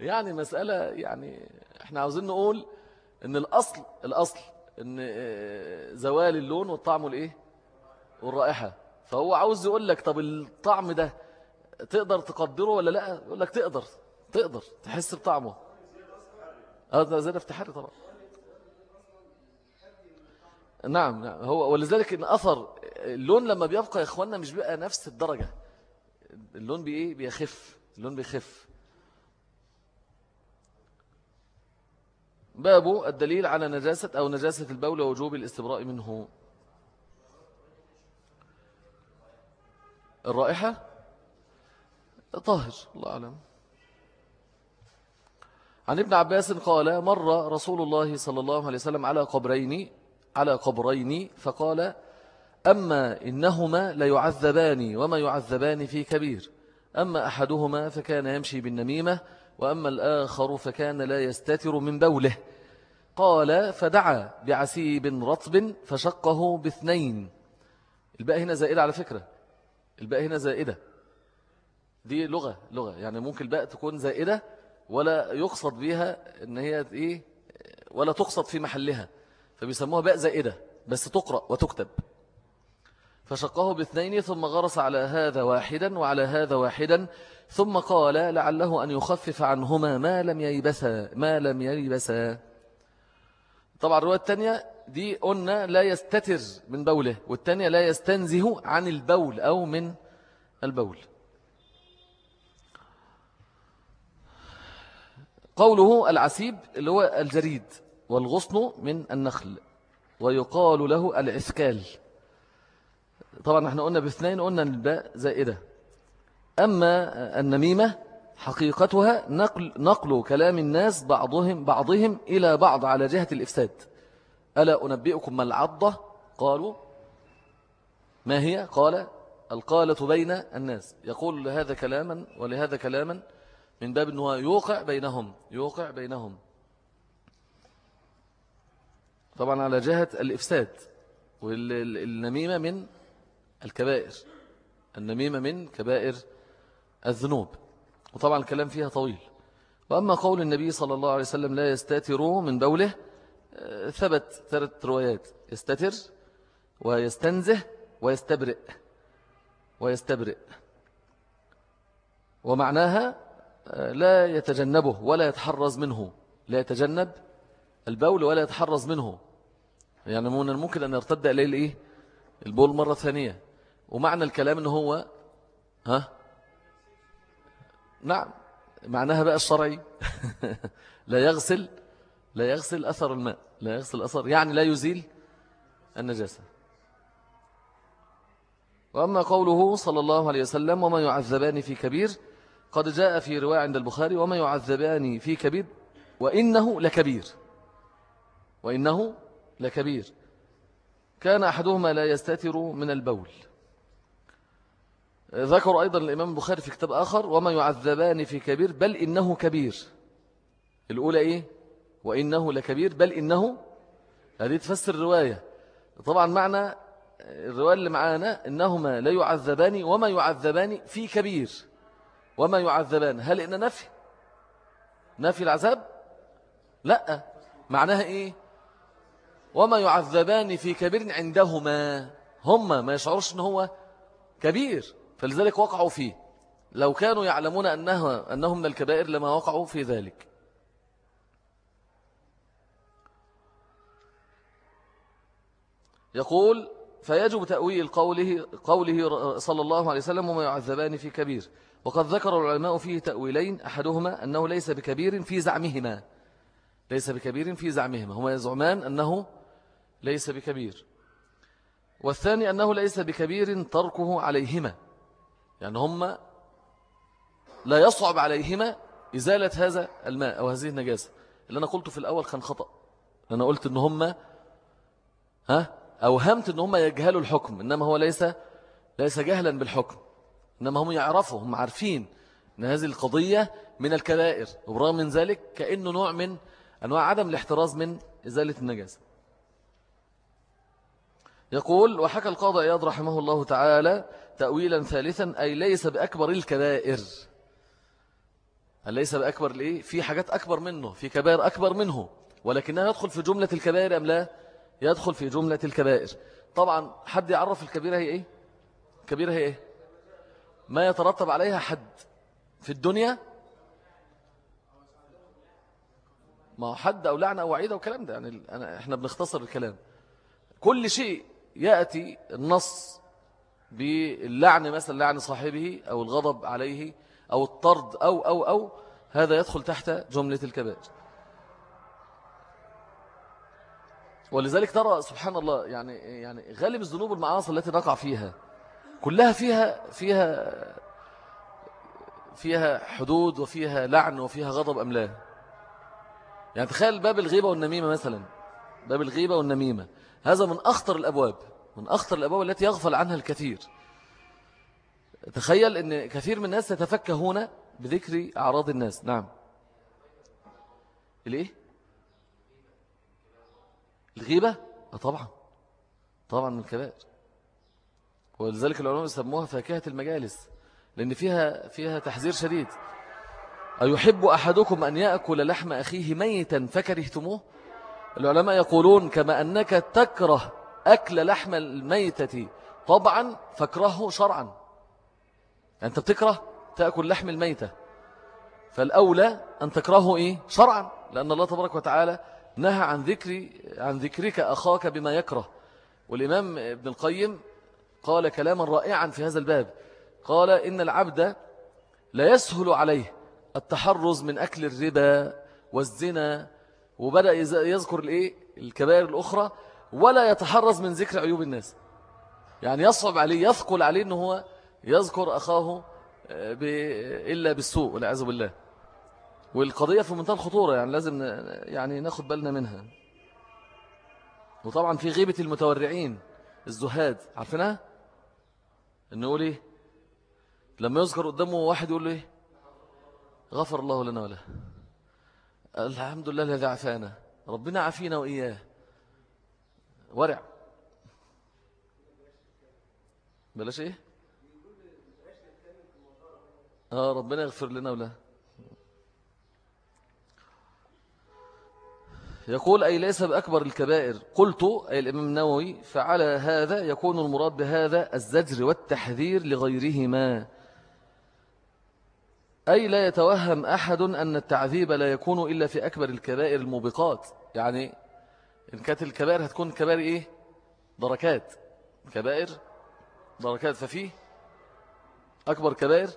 يعني مسألة يعني إحنا عاوزين نقول إن الأصل الأصل إن آه، زوال اللون والطعم والايه والرائحة. فهو عاوز يقول لك طب الطعم ده تقدر تقدره ولا لأ؟ يقول لك تقدر تقدر تحس بطعمه. هذا زاد افتحاري طبعا. نعم نعم هو ولذلك إن أثر اللون لما بيبقى يا اخواننا مش بيبقى نفس الدرجة. اللون بايه بيخف. اللون بيخف. باب الدليل على نجاسة أو نجاسة البول ووجوب الاستبراء منه. الرائحة؟ طاهر الله أعلم. عن ابن عباس قال مر رسول الله صلى الله عليه وسلم على قبرين على قبرين فقال أما إنهما ليعذبان وما يعذبان في كبير. أما أحدهما فكان يمشي بالنميمة وأما الآخر فكان لا يستتر من بوله. قال فدعا بعسيب رطب فشقه باثنين. الباء هنا زائدة على فكرة. الباء هنا زائدة. دي لغة لغة. يعني ممكن الباء تكون زائدة ولا يقصد بها إن هي إيه؟ ولا تقصد في محلها. فبيسموها باء زائدة بس تقرأ وتكتب. فشقه باثنين ثم غرس على هذا واحدا وعلى هذا واحدا ثم قال لعله أن يخفف عنهما ما لم ييبسا ما لم ييبسا. طبعا الرواية الثانية دي قلنا لا يستتر من بوله والثانية لا يستنزه عن البول أو من البول. قوله العسيب اللي هو الجريد والغصن من النخل ويقال له العسكال. طبعا إحنا قلنا باثنين قلنا الباء زائدة. أما النميمة حقيقتها نقل, نقل كلام الناس بعضهم, بعضهم إلى بعض على جهة الإفساد. ألا أنبئكم ما العضة؟ قالوا ما هي؟ قال القالة بين الناس. يقول لهذا كلاما ولهذا كلاما من باب أنه يوقع بينهم يوقع بينهم. طبعا على جهة الإفساد. والنميمة من الكبائر. النميمة من كبائر الذنوب. وطبعا الكلام فيها طويل. وأما قول النبي صلى الله عليه وسلم لا يستتر من بوله آه، ثبت ثلاث روايات. يستتر ويستنزه ويستبرئ. ويستبرئ. ومعناها آه، لا يتجنبه ولا يتحرز منه. لا يتجنب البول ولا يتحرز منه. يعني من الممكن أن يرتد إليه؟ البول مرة ثانية. ومعنى الكلام أنه هو ها؟ نعم معناها بقى الشرعي. لا يغسل لا يغسل أثر الماء لا يغسل أثر يعني لا يزيل النجاسة. وأما قوله صلى الله عليه وسلم وما يعذبان في كبير. قد جاء في رواية عند البخاري وما يعذبان في كبير وإنه لكبير. وإنه لكبير. كان أحدهما لا يستتر من البول. ذكر أيضا الإمام البخاري في كتاب آخر وما يعذبان في كبير بل إنه كبير. الأولى إيه؟ وإنه لكبير بل إنه هذه تفسر الرواية. طبعا معنى الرواية اللي معانا إنهما لا يعذبان وما يعذبان في كبير. وما يعذبان هل إن نفي؟ نفي العذاب؟ لأ. معناها إيه؟ وما يعذبان في كبير عندهما. هم ما يشعرش إن هو كبير. فلذلك وقعوا فيه. لو كانوا يعلمون أنها أنهم من الكبائر لما وقعوا في ذلك. يقول فيجب تأويل قوله, قوله صلى الله عليه وسلم وما يعذبان في كبير. وقد ذكر العلماء فيه تأويلين أحدهما أنه ليس بكبير في زعمهما. ليس بكبير في زعمهما. هما يزعمان أنه ليس بكبير. والثاني أنه ليس بكبير تركه عليهما. يعني هم لا يصعب عليهما إزالة هذا الماء أو هذه النجاسة. اللي أنا قلته في الأول كان خطأ. أنا قلت أن هم ها أوهمت أن هم يجهلوا الحكم. إنما هو ليس ليس جهلا بالحكم. إنما هم يعرفوا هم عارفين أن هذه القضية من الكبائر. وبرغم من ذلك كأنه نوع من أنواع عدم الاحتراز من إزالة النجاسة. يقول وحكى القاضي أياد رحمه الله تعالى تأويلا ثالثا أي ليس بأكبر الكبائر. ليس بأكبر الإيه؟ في حاجات أكبر منه في كبائر أكبر منه. ولكنها يدخل في جملة الكبائر أم لا؟ يدخل في جملة الكبائر. طبعا حد يعرف الكبيرة هي إيه؟ كبيرة هي إيه؟ ما يترتب عليها حد. في الدنيا؟ ما هو حد أو لعنة أو وعيدة وكلام ده. يعني أنا إحنا بنختصر الكلام. كل شيء يأتي النص باللعن مثلا لعن صاحبه أو الغضب عليه أو الطرد أو أو أو هذا يدخل تحت جملة الكبائر. ولذلك ترى سبحان الله يعني يعني غالب الذنوب والمعاصي التي نقع فيها كلها فيها فيها فيها حدود وفيها لعن وفيها غضب أم لا؟ يعني تخيل باب الغيبة والنميمة مثلا باب الغيبة والنميمة هذا من أخطر الأبواب. من أخطر الأبواب التي يغفل عنها الكثير. تخيل أن كثير من الناس يتفكهون بذكر أعراض الناس. نعم. الإيه؟ الغيبة؟ آه طبعا. طبعا من الكبائر. ولذلك العلماء يسموها فاكهة المجالس لأن فيها فيها تحذير شديد. أيحب أحدكم أن يأكل لحم أخيه ميتا فكرهتموه؟ العلماء يقولون كما أنك تكره أكل لحم الميتة طبعا فكره شرعا. يعني أنت بتكره تأكل لحم الميتة. فالأولى أن تكرهه إيه؟ شرعا. لأن الله تبارك وتعالى نهى عن ذكر عن ذكرك أخاك بما يكره. والإمام ابن القيم قال كلاما رائعا في هذا الباب. قال إن العبد لا يسهل عليه التحرز من أكل الربا والزنا. وبدأ يذكر الكبائر الأخرى. ولا يتحرز من ذكر عيوب الناس. يعني يصعب عليه يثقل عليه أنه هو يذكر أخاه آه، إلا بالسوء والعياذ بالله. والقضية في منتهى الخطورة يعني لازم يعني ناخد بالنا منها. وطبعا في غيبة المتورعين الزهاد عارفينها؟ إنه يقول إيه؟ لما يذكر قدامه واحد يقول له إيه؟ غفر الله لنا وله. الحمد لله الذي عافانا. ربنا عافينا وإياه. ورع. بلاش إيه؟ آه ربنا يغفر لنا وله يقول أي ليس بأكبر الكبائر. قلت أي الإمام النووي فعلى هذا يكون المراد بهذا الزجر والتحذير لغيرهما. أي لا يتوهم أحد أن التعذيب لا يكون إلا في أكبر الكبائر الموبقات. يعني إن كانت الكبائر هتكون كبائر إيه؟ دركات كبائر دركات ففيه أكبر كبائر.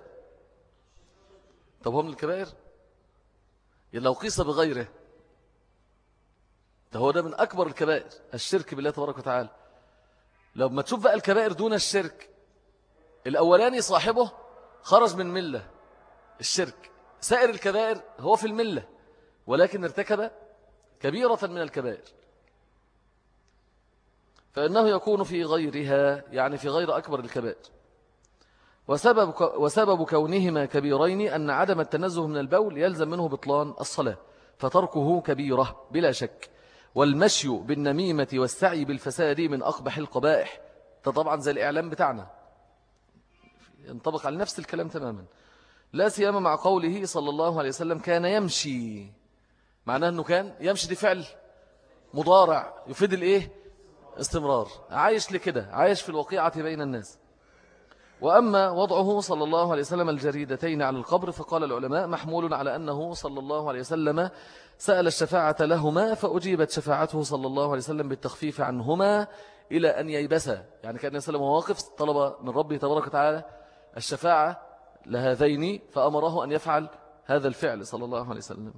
طب هم الكبائر؟ لو قيس بغيره. ده هو ده من أكبر الكبائر الشرك بالله تبارك وتعالى. لما تشوف بقى الكبائر دون الشرك الأولاني صاحبه خرج من ملة الشرك. سائر الكبائر هو في الملة ولكن ارتكب كبيرة من الكبائر. فإنه يكون في غيرها يعني في غير أكبر الكبائر. وسبب, وسبب كونهما كبيرين أن عدم التنزه من البول يلزم منه بطلان الصلاة فتركه كبيرة بلا شك. والمشي بالنميمة والسعي بالفساد من أقبح القبائح ده طبعا زي الإعلام بتاعنا. ينطبق على نفس الكلام تماما. لا سيما مع قوله صلى الله عليه وسلم كان يمشي. معناه أنه كان يمشي دي فعل مضارع. يفيد الإيه؟ استمرار. عايش لكده عايش في الوقيعة بين الناس. وأما وضعه صلى الله عليه وسلم الجريدتين على القبر فقال العلماء محمول على أنه صلى الله عليه وسلم سأل الشفاعة لهما فأجيبت شفاعته صلى الله عليه وسلم بالتخفيف عنهما إلى أن ييبسا. يعني كان يسلم مواقف طلب من ربه تبارك وتعالى الشفاعة لهذين فأمره أن يفعل هذا الفعل صلى الله عليه وسلم.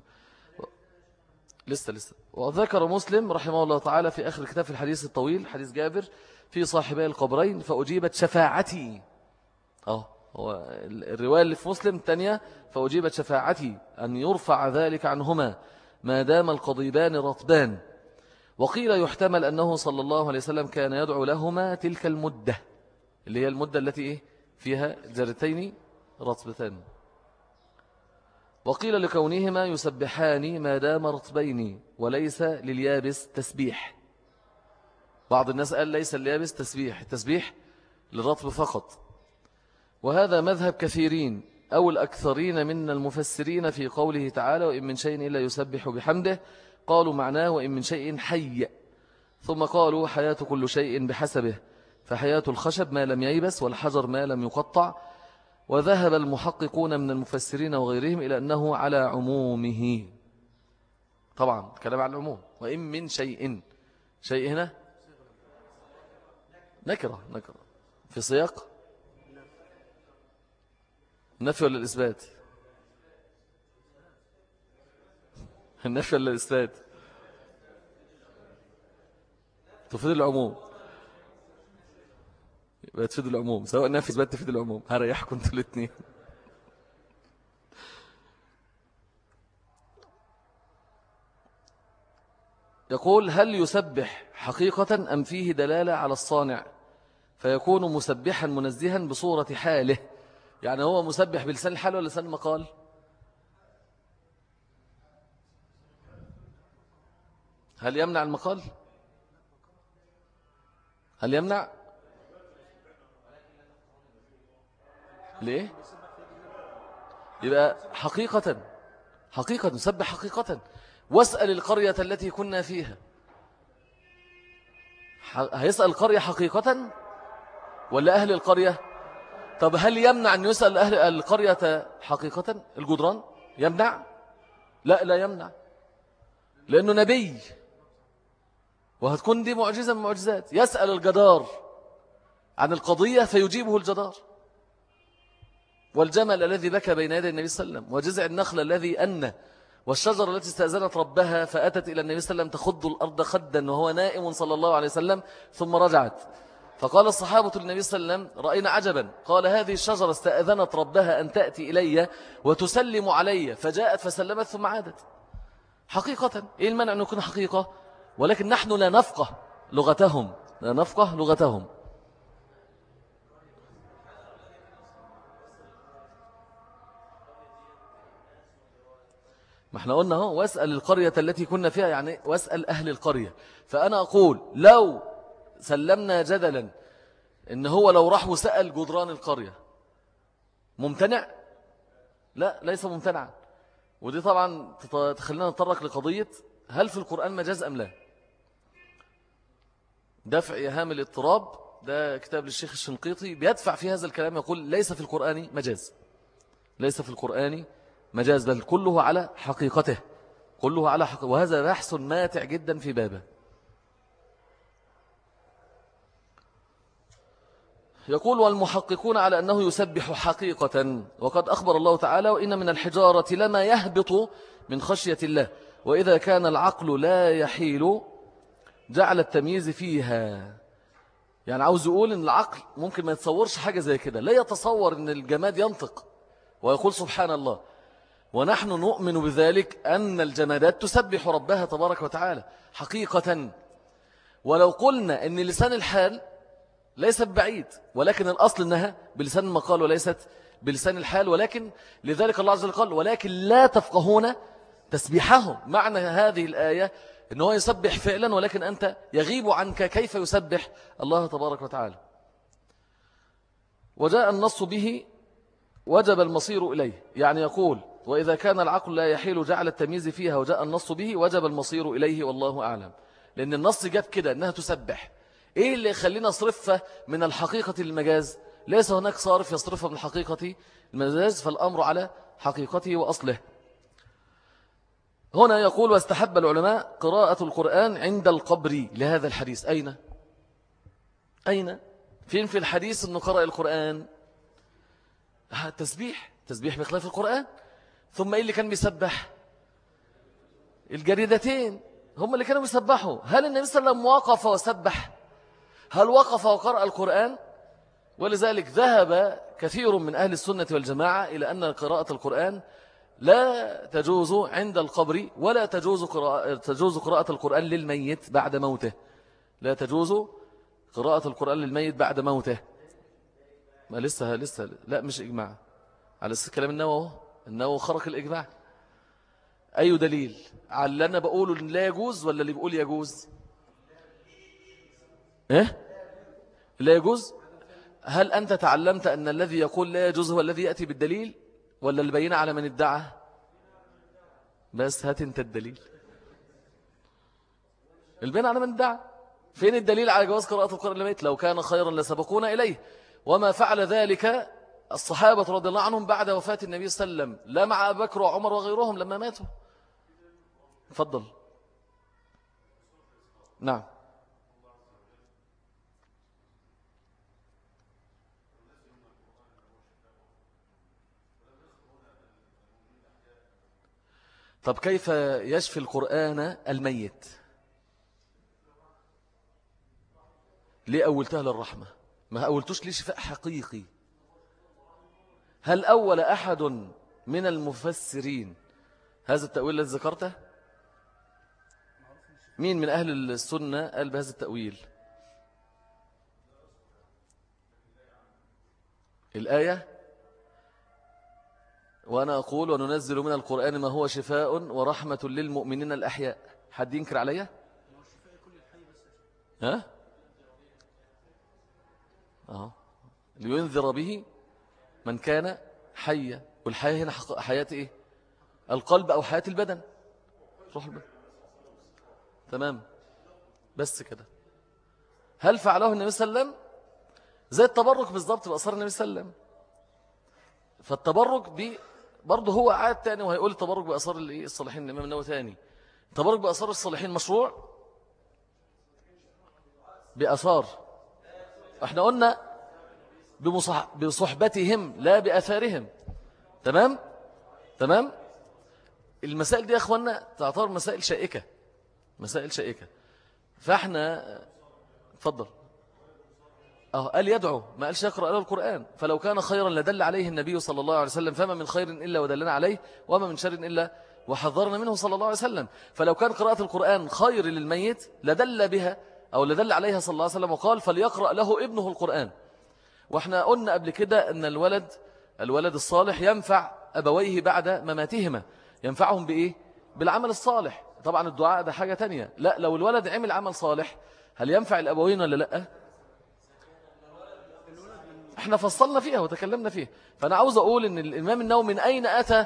لسه لسه. وذكر مسلم رحمه الله تعالى في آخر الكتاب في الحديث الطويل حديث جابر في صاحبي القبرين فأجيبت شفاعتي. أه هو الرواية اللي في مسلم الثانية فأجيبت شفاعتي أن يرفع ذلك عنهما ما دام القضيبان رطبان. وقيل يحتمل أنه صلى الله عليه وسلم كان يدعو لهما تلك المدة اللي هي المدة التي إيه؟ فيها جرتين رطبتان. وقيل لكونهما يسبحان ما دام رطبين وليس لليابس تسبيح. بعض الناس قال ليس اليابس تسبيح التسبيح للرطب فقط. وهذا مذهب كثيرين أو الأكثرين من المفسرين في قوله تعالى وإن من شيء إلا يسبح بحمده قالوا معناه وإن من شيء حي ثم قالوا حياة كل شيء بحسبه فحياة الخشب ما لم ييبس والحجر ما لم يقطع وذهب المحققون من المفسرين وغيرهم إلى أنه على عمومه. طبعا كلام على العموم. وإن من شيء. شيء هنا؟ نكرة نكرة. في سياق؟ النفي ولا الإثبات النفي ولا الإثبات تفيد العموم. تفيد العموم سواء نفي إثبات تفيد العموم. هريحكم أنتوا الاثنين. يقول هل يسبح حقيقة أم فيه دلالة على الصانع؟ فيكون مسبحا منزها بصورة حاله. يعني هو مسبح بلسان الحال ولا لسان المقال هل يمنع المقال؟ هل يمنع؟ ليه؟ يبقى حقيقة حقيقة نسبح حقيقة. واسأل القرية التي كنا فيها. هيسأل القرية حقيقة ولا أهل القرية؟ طب هل يمنع أن يسأل أهل القرية حقيقة؟ الجدران؟ يمنع؟ لا لا يمنع. لأنه نبي. وهتكون دي معجزة من معجزات. يسأل الجدار عن القضية فيجيبه الجدار. والجمل الذي بكى بين يدي النبي صلى الله عليه وسلم وجزع النخل الذي أنى والشجرة التي استأذنت ربها فأتت إلى النبي صلى الله عليه وسلم تخض الأرض خدا وهو نائم صلى الله عليه وسلم ثم رجعت. فقال الصحابة للنبي صلى الله عليه وسلم رأينا عجبا. قال هذه الشجرة استأذنت ربها أن تأتي إلي وتسلم علي فجاءت فسلمت ثم عادت. حقيقة إيه المنع أن يكون حقيقة؟ ولكن نحن لا نفقه لغتهم لا نفقه لغتهم. ما إحنا قلنا هو واسأل القرية التي كنا فيها يعني واسأل أهل القرية. فأنا أقول لو سلمنا جدلا إن هو لو راح وسأل جدران القرية ممتنع؟ لا ليس ممتنعا. ودي طبعا تخلينا نتطرق لقضية هل في القرآن مجاز أم لا؟ دفع إهام الاضطراب ده كتاب للشيخ الشنقيطي بيدفع في هذا الكلام يقول ليس في القرآن مجاز. ليس في القرآن مجاز بل كله على حقيقته كله على حقيقته وهذا بحث ماتع جدا في بابه. يقول والمحققون على أنه يسبح حقيقة وقد أخبر الله تعالى وإن من الحجارة لما يهبط من خشية الله وإذا كان العقل لا يحيل جعل التمييز فيها. يعني عاوز يقول أن العقل ممكن ما يتصورش حاجة زي كده لا يتصور أن الجماد ينطق ويقول سبحان الله. ونحن نؤمن بذلك أن الجمادات تسبح ربها تبارك وتعالى حقيقة. ولو قلنا أن لسان الحال ليست بعيد ولكن الأصل أنها بلسان المقال وليست بلسان الحال ولكن لذلك الله عز وجل قال ولكن لا تفقهون تسبيحهم معنى هذه الآية أنه يسبح فعلا ولكن أنت يغيب عنك كيف يسبح الله تبارك وتعالى. وجاء النص به وجب المصير إليه يعني يقول وإذا كان العقل لا يحيل جعل التمييز فيها وجاء النص به وجب المصير إليه والله أعلم. لأن النص جاب كده أنها تسبح. إيه اللي يخلينا صرفة من الحقيقة المجاز ليس هناك صارف يصرفها من الحقيقة المجاز فالأمر على حقيقته وأصله. هنا يقول واستحب العلماء قراءة القرآن عند القبر لهذا الحديث. أين؟ أين؟ فين في الحديث أنه قرأ القرآن؟ تسبيح. تسبيح بخلاف القرآن. ثم إيه اللي كان بيسبح؟ الجريدتين. هم اللي كانوا بيسبحوا. هل النبي صلى الله عليه وسلم وقف وسبح؟ هل وقف وقرأ القرآن؟ ولذلك ذهب كثير من أهل السنة والجماعة إلى أن قراءة القرآن لا تجوز عند القبر ولا تجوز قراءة, تجوز قراءة القرآن للميت بعد موته. لا تجوز قراءة القرآن للميت بعد موته. ما لسه لسه لا مش إجماع. على كلام النووي. أنه خرق الإجماع. أي دليل؟ على اللي أنا بقوله لا يجوز ولا اللي بيقول يجوز؟ إيه؟ لا يجوز؟ هل أنت تعلمت أن الذي يقول لا يجوز هو الذي يأتي بالدليل ولا البينة على من ادعى؟ بس هات أنت الدليل. البينة على من ادعى. فين الدليل على جواز قراءة القرآن الميت لو كان خيرا لسبقونا إليه. وما فعل ذلك الصحابة رضي الله عنهم بعد وفاة النبي صلى الله عليه وسلم لا مع أبو بكر وعمر وغيرهم لما ماتوا. تفضل. نعم. طب كيف يشفي القرآن الميت؟ ليه أولتها للرحمة؟ ما أولتوش ليه شفاء حقيقي؟ هل أول أحد من المفسرين هذا التأويل الذي ذكرته؟ مين من أهل السنة قال بهذا التأويل؟ الآية؟ وأنا أقول وننزل من القرآن ما هو شفاء ورحمة للمؤمنين الأحياء. حد ينكر عليها ها؟ آه. لينذر به من كان حيا والحياة هنا حياة إيه؟ القلب أو حياة البدن. روح البدن. تمام. بس كده. هل فعله النبي صلى الله عليه وسلم؟ زي التبرك بالضبط بأثار النبي صلى الله عليه وسلم. فالتبرك بي برضه هو عاد تاني وهيقول التبرك بأثار الصالحين الإمام النووي تاني. التبرك بأثار الصالحين مشروع؟ بأثار. إحنا قلنا بصحبتهم لا بأثارهم. تمام؟ تمام؟ المسائل دي يا أخوانا تعتبر مسائل شائكة. مسائل شائكة. فإحنا تفضل آه قال يدعو ما قالش يقرأ له القرآن. فلو كان خيرا لدل عليه النبي صلى الله عليه وسلم فما من خير إلا ودلنا عليه وما من شر إلا وحذرنا منه صلى الله عليه وسلم. فلو كان قراءة القرآن خير للميت لدل بها أو لدل عليها صلى الله عليه وسلم وقال فليقرأ له ابنه القرآن. وإحنا قلنا قبل كده أن الولد الولد الصالح ينفع أبويه بعد مماتهما. ينفعهم بإيه؟ بالعمل الصالح. طبعا الدعاء ده حاجة تانية. لا لو الولد عمل عمل صالح هل ينفع الأبوين ولا لا؟ إحنا فصلنا فيها وتكلمنا فيها. فأنا عاوز أقول أن الإمام النووي من أين أتى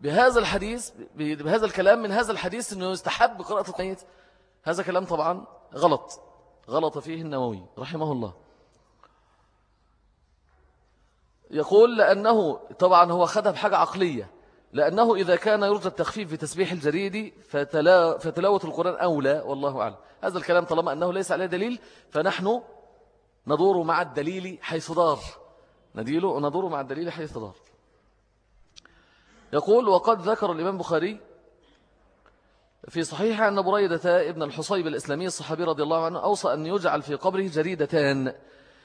بهذا الحديث بهذا الكلام من هذا الحديث أنه يستحب قراءة الميت هذا كلام طبعا غلط. غلط فيه النووي رحمه الله. يقول لأنه طبعا هو خدها بحاجة عقلية. لأنه إذا كان يرجى التخفيف في تسبيح الجريد فتلا فتلاوة القرآن أولى والله أعلم. هذا الكلام طالما أنه ليس عليه دليل فنحن ندور مع الدليل حيث دار. نديله ندور مع الدليل حيث دار. يقول وقد ذكر الإمام بخاري في صحيح أن بريدة ابن الحصيب الإسلامي الصحابي رضي الله عنه أوصى أن يجعل في قبره جريدتان.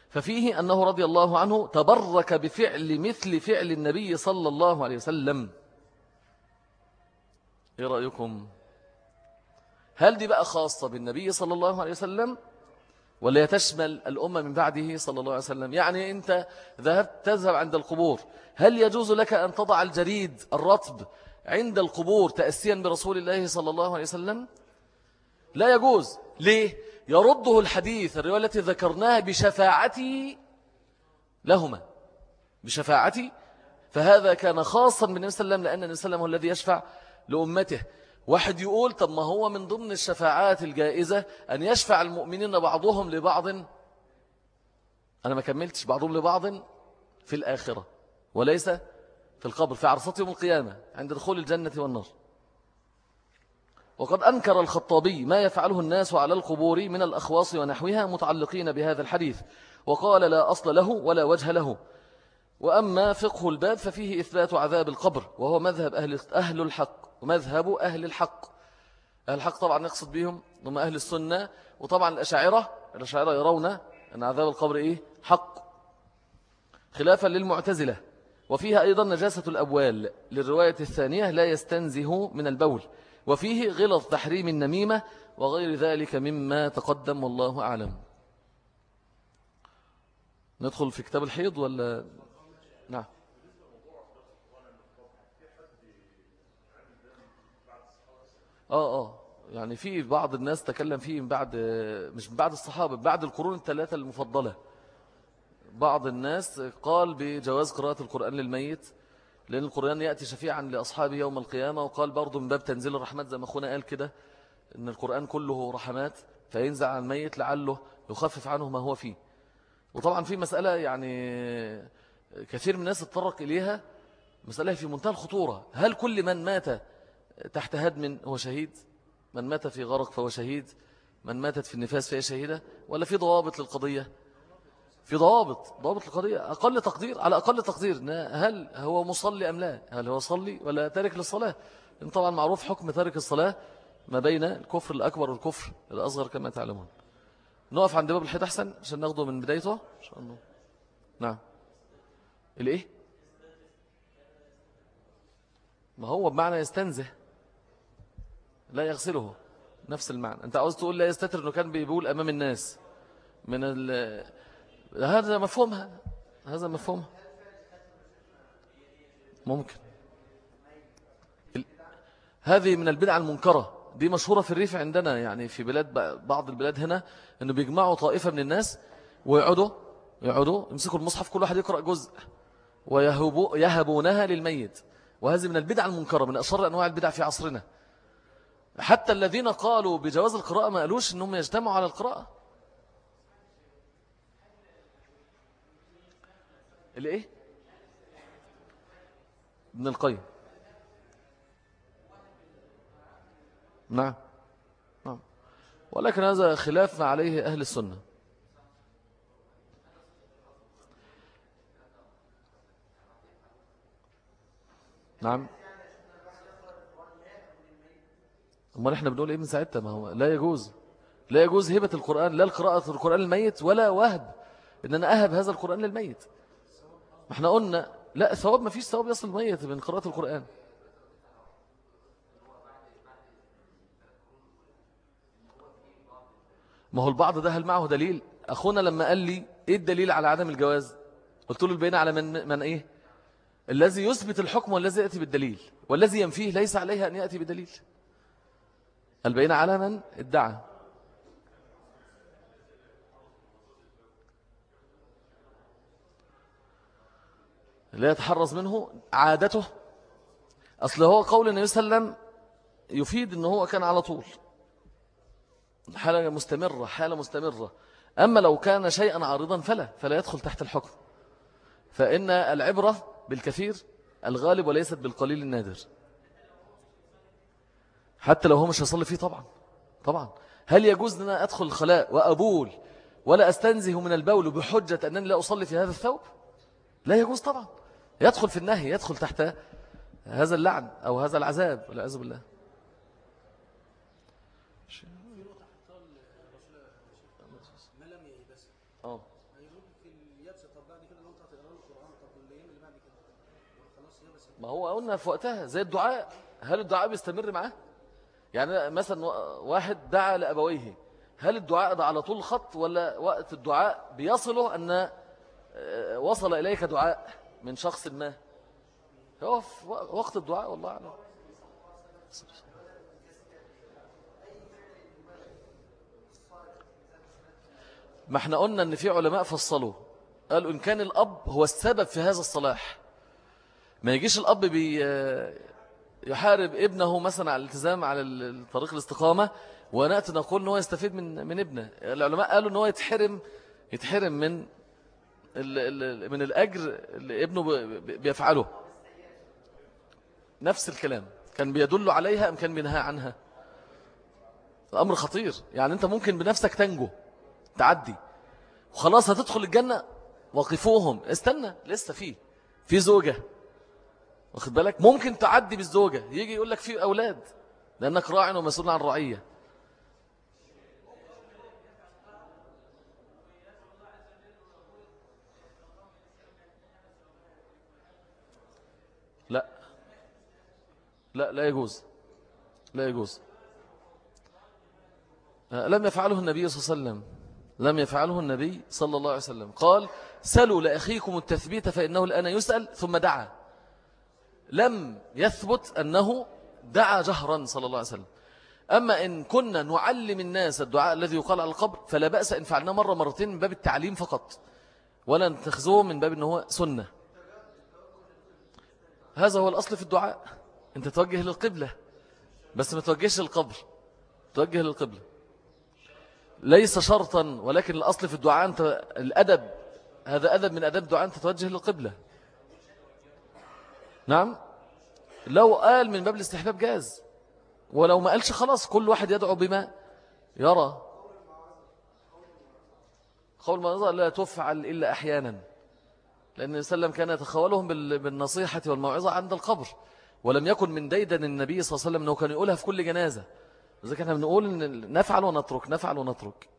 ففيه أنه رضي الله عنه تبرك بفعل مثل فعل النبي صلى الله عليه وسلم. إيه رأيكم؟ هل دي بقى خاصة بالنبي صلى الله عليه وسلم ولا يتشمل الأمة من بعده صلى الله عليه وسلم؟ يعني أنت ذهبت تذهب عند القبور هل يجوز لك أن تضع الجريد الرطب عند القبور تأسيا برسول الله صلى الله عليه وسلم؟ لا يجوز. ليه؟ يرده الحديث الرواية التي ذكرناها بشفاعتي لهما. بشفاعتي. فهذا كان خاصا بالنبي صلى الله عليه وسلم لأن النبي صلى الله عليه وسلم هو الذي يشفع لأمته. واحد يقول طب ما هو من ضمن الشفاعات الجائزة أن يشفع المؤمنين بعضهم لبعض؟ أنا ما كملتش. بعضهم لبعض في الآخرة وليس في القبر. في عرصة يوم القيامة عند دخول الجنة والنار. وقد أنكر الخطابي ما يفعله الناس على القبور من الأخواص ونحوها متعلقين بهذا الحديث وقال لا أصل له ولا وجه له. وأما فقه الباب ففيه إثبات عذاب القبر وهو مذهب أهل, أهل الحق ومذهب أهل الحق. أهل الحق طبعا نقصد بهم هم أهل السنة وطبعا الأشاعرة الأشاعرة يرون أن عذاب القبر إيه؟ حق. خلافا للمعتزلة وفيها أيضا نجاسة الأبوال. للرواية الثانية لا يستنزه من البول. وفيه غلظ تحريم النميمة وغير ذلك مما تقدم والله أعلم. ندخل في كتاب الحيض ولا؟ نعم. آه آه. يعني في بعض الناس تكلم فيه من بعد مش من بعد الصحابة بعد القرون الثلاثة المفضلة. بعض الناس قال بجواز قراءة القرآن للميت لأن القرآن يأتي شفيعا لأصحابه يوم القيامة وقال برضو من باب تنزيل الرحمات زي ما أخونا قال كده إن القرآن كله رحمات فينزع عن الميت لعله يخفف عنه ما هو فيه. وطبعا في مسألة يعني كثير من الناس اتطرق إليها مسألة في منتهى الخطورة. هل كل من مات تحت هدم هو شهيد؟ من مات في غرق فهو شهيد؟ من ماتت في النفاس فهي شهيدة؟ ولا في ضوابط للقضية؟ في ضوابط ضوابط القضية أقل تقدير على أقل تقدير هل هو مصلي أم لا؟ هل هو صلي ولا تارك للصلاة؟ إن طبعا معروف حكم تارك الصلاة ما بين الكفر الأكبر والكفر الأصغر كما تعلمون. نقف عند باب الحيط أحسن عشان ناخده من بدايته. إن شاء الله. نعم. الإيه؟ ما هو بمعنى يستنزه. لا يغسله. نفس المعنى. أنت عاوز تقول لا يستتر أنه كان بيقول أمام الناس. من ال... هذا مفهومها. هذا مفهومها. ممكن. هذه من البدع المنكرة. دي مشهورة في الريف عندنا يعني في بلاد بعض البلاد هنا أنه بيجمعوا طائفة من الناس ويقعدوا يقعدوا يمسكوا المصحف كل واحد يقرأ جزء ويهبونها للميت. وهذه من البدع المنكرة من أشر أنواع البدع في عصرنا. حتى الذين قالوا بجواز القراءة ما قالوش أنهم يجتمعوا على القراءة. الايه؟ ابن القيم. نعم. نعم. ولكن هذا خلاف ما عليه أهل السنة. نعم. أمال إحنا بنقول إيه من ساعتها؟ ما هو لا يجوز. لا يجوز هبة القرآن لا القراءة القرآن الميت ولا وهب. ان أنا أهب هذا القرآن للميت. إحنا قلنا لا ثواب ما فيش ثواب يصل الميت من قراءة القرآن. ما هو البعض ده هل معه دليل؟ أخونا لما قال لي إيه الدليل على عدم الجواز؟ قلت له البين على من, من إيه؟ الذي يثبت الحكم والذي يأتي بالدليل والذي ينفيه ليس عليه أن يأتي بدليل. البين على من؟ ادعى. لا يتحرز منه عادته. أصل هو قول النبي صلى الله عليه وسلم يفيد أنه هو كان على طول. حالة مستمرة حالة مستمرة. أما لو كان شيئا عارضا فلا فلا يدخل تحت الحكم. فإن العبرة بالكثير الغالب وليست بالقليل النادر. حتى لو هو مش هيصلي فيه طبعا طبعا. هل يجوز أن أدخل الخلاء وأبول ولا أستنزه من البول بحجة أنني لا أصلي في هذا الثوب؟ لا يجوز طبعا. يدخل في النهي يدخل تحت هذا اللعن أو هذا العذاب والعياذ بالله. آه ما هو قلنا في وقتها زي الدعاء. هل الدعاء بيستمر معاه؟ يعني مثلا واحد دعا لأبويه. هل الدعاء ده على طول الخط ولا وقت الدعاء بيصله أن آه، وصل إليك دعاء؟ من شخص ما. هو في وقت الدعاء والله أعلم. ما إحنا قلنا إن في علماء فصلوا. قالوا إن كان الأب هو السبب في هذا الصلاح. ما يجيش الأب بي يحارب ابنه مثلا على الالتزام على طريق الاستقامة ونأتي نقول إن هو يستفيد من من ابنه. العلماء قالوا إن هو يتحرم يتحرم من من الأجر اللي ابنه بيفعله. نفس الكلام. كان بيدل عليها أم كان بينهى عنها؟ الأمر خطير. يعني أنت ممكن بنفسك تنجو تعدي. وخلاص هتدخل الجنة وقفوهم. استنى لسه فيه في زوجة. واخد بالك؟ ممكن تعدي بالزوجة. يجي يقول لك في أولاد لأنك راعي ومسؤول عن رعية. لا. لا لا يجوز. لا يجوز. آه، لم يفعله النبي صلى الله عليه وسلم. لم يفعله النبي صلى الله عليه وسلم. قال سلوا لأخيكم التثبيت فإنه الآن يسأل ثم دعا. لم يثبت أنه دعا جهرا صلى الله عليه وسلم. أما إن كنا نعلم الناس الدعاء الذي يقال على القبر فلا بأس إن فعلنا مرة مرتين من باب التعليم فقط. ولا نتخذوه من باب أنه سنة. هذا هو الأصل في الدعاء. أنت توجه للقبلة بس ما توجهش للقبر توجه للقبلة. ليس شرطا ولكن الأصل في الدعاء أنت الأدب هذا أدب من أدب الدعاء أنت توجه للقبلة. نعم؟ لو قال من باب الاستحباب جاز. ولو ما قالش خلاص كل واحد يدعو بما يرى. قول الموعظة لا تفعل إلا أحيانا. لأن النبي صلى الله عليه وسلم كان يتخولهم بالنصيحة والموعظة عند القبر. ولم يكن من ديدن النبي صلى الله عليه وسلم أنه كان يقولها في كل جنازة. لذلك إحنا بنقول إن نفعل ونترك نفعل ونترك.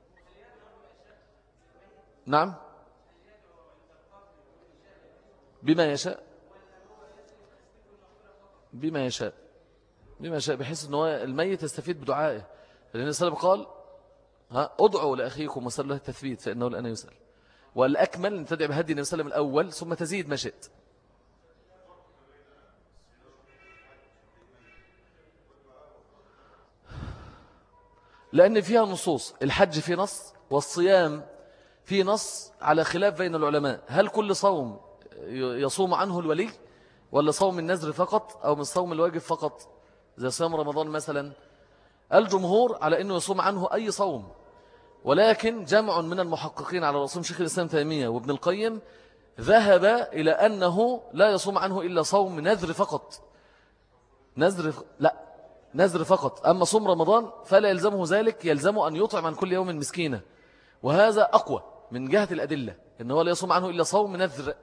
نعم؟ بما يشاء. بما يشاء. بما يشاء بحيث أنه الميت يستفيد بدعائه. لأن وسلم قال ها ادعوا لأخيكم وسأل له التثبيت فإنه الآن يسأل. والأكمل أن تدعي بهدي النبي صلى الله عليه وسلم الأول ثم تزيد ما شئت. لأن فيها نصوص. الحج في نص والصيام في نص على خلاف بين العلماء. هل كل صوم يصوم عنه الولي ولا صوم النذر فقط أو من صوم الواجب فقط؟ زي صيام رمضان مثلا. الجمهور على أنه يصوم عنه أي صوم. ولكن جمع من المحققين على رسول شيخ الإسلام تيمية وابن القيم ذهب إلى أنه لا يصوم عنه إلا صوم نذر فقط. نذر ف... لا نذر فقط. أما صوم رمضان فلا يلزمه ذلك يلزم أن يطعم عن كل يوم مسكينة. وهذا أقوى من جهة الأدلة إنه لا يصوم عنه إلا صوم نذر.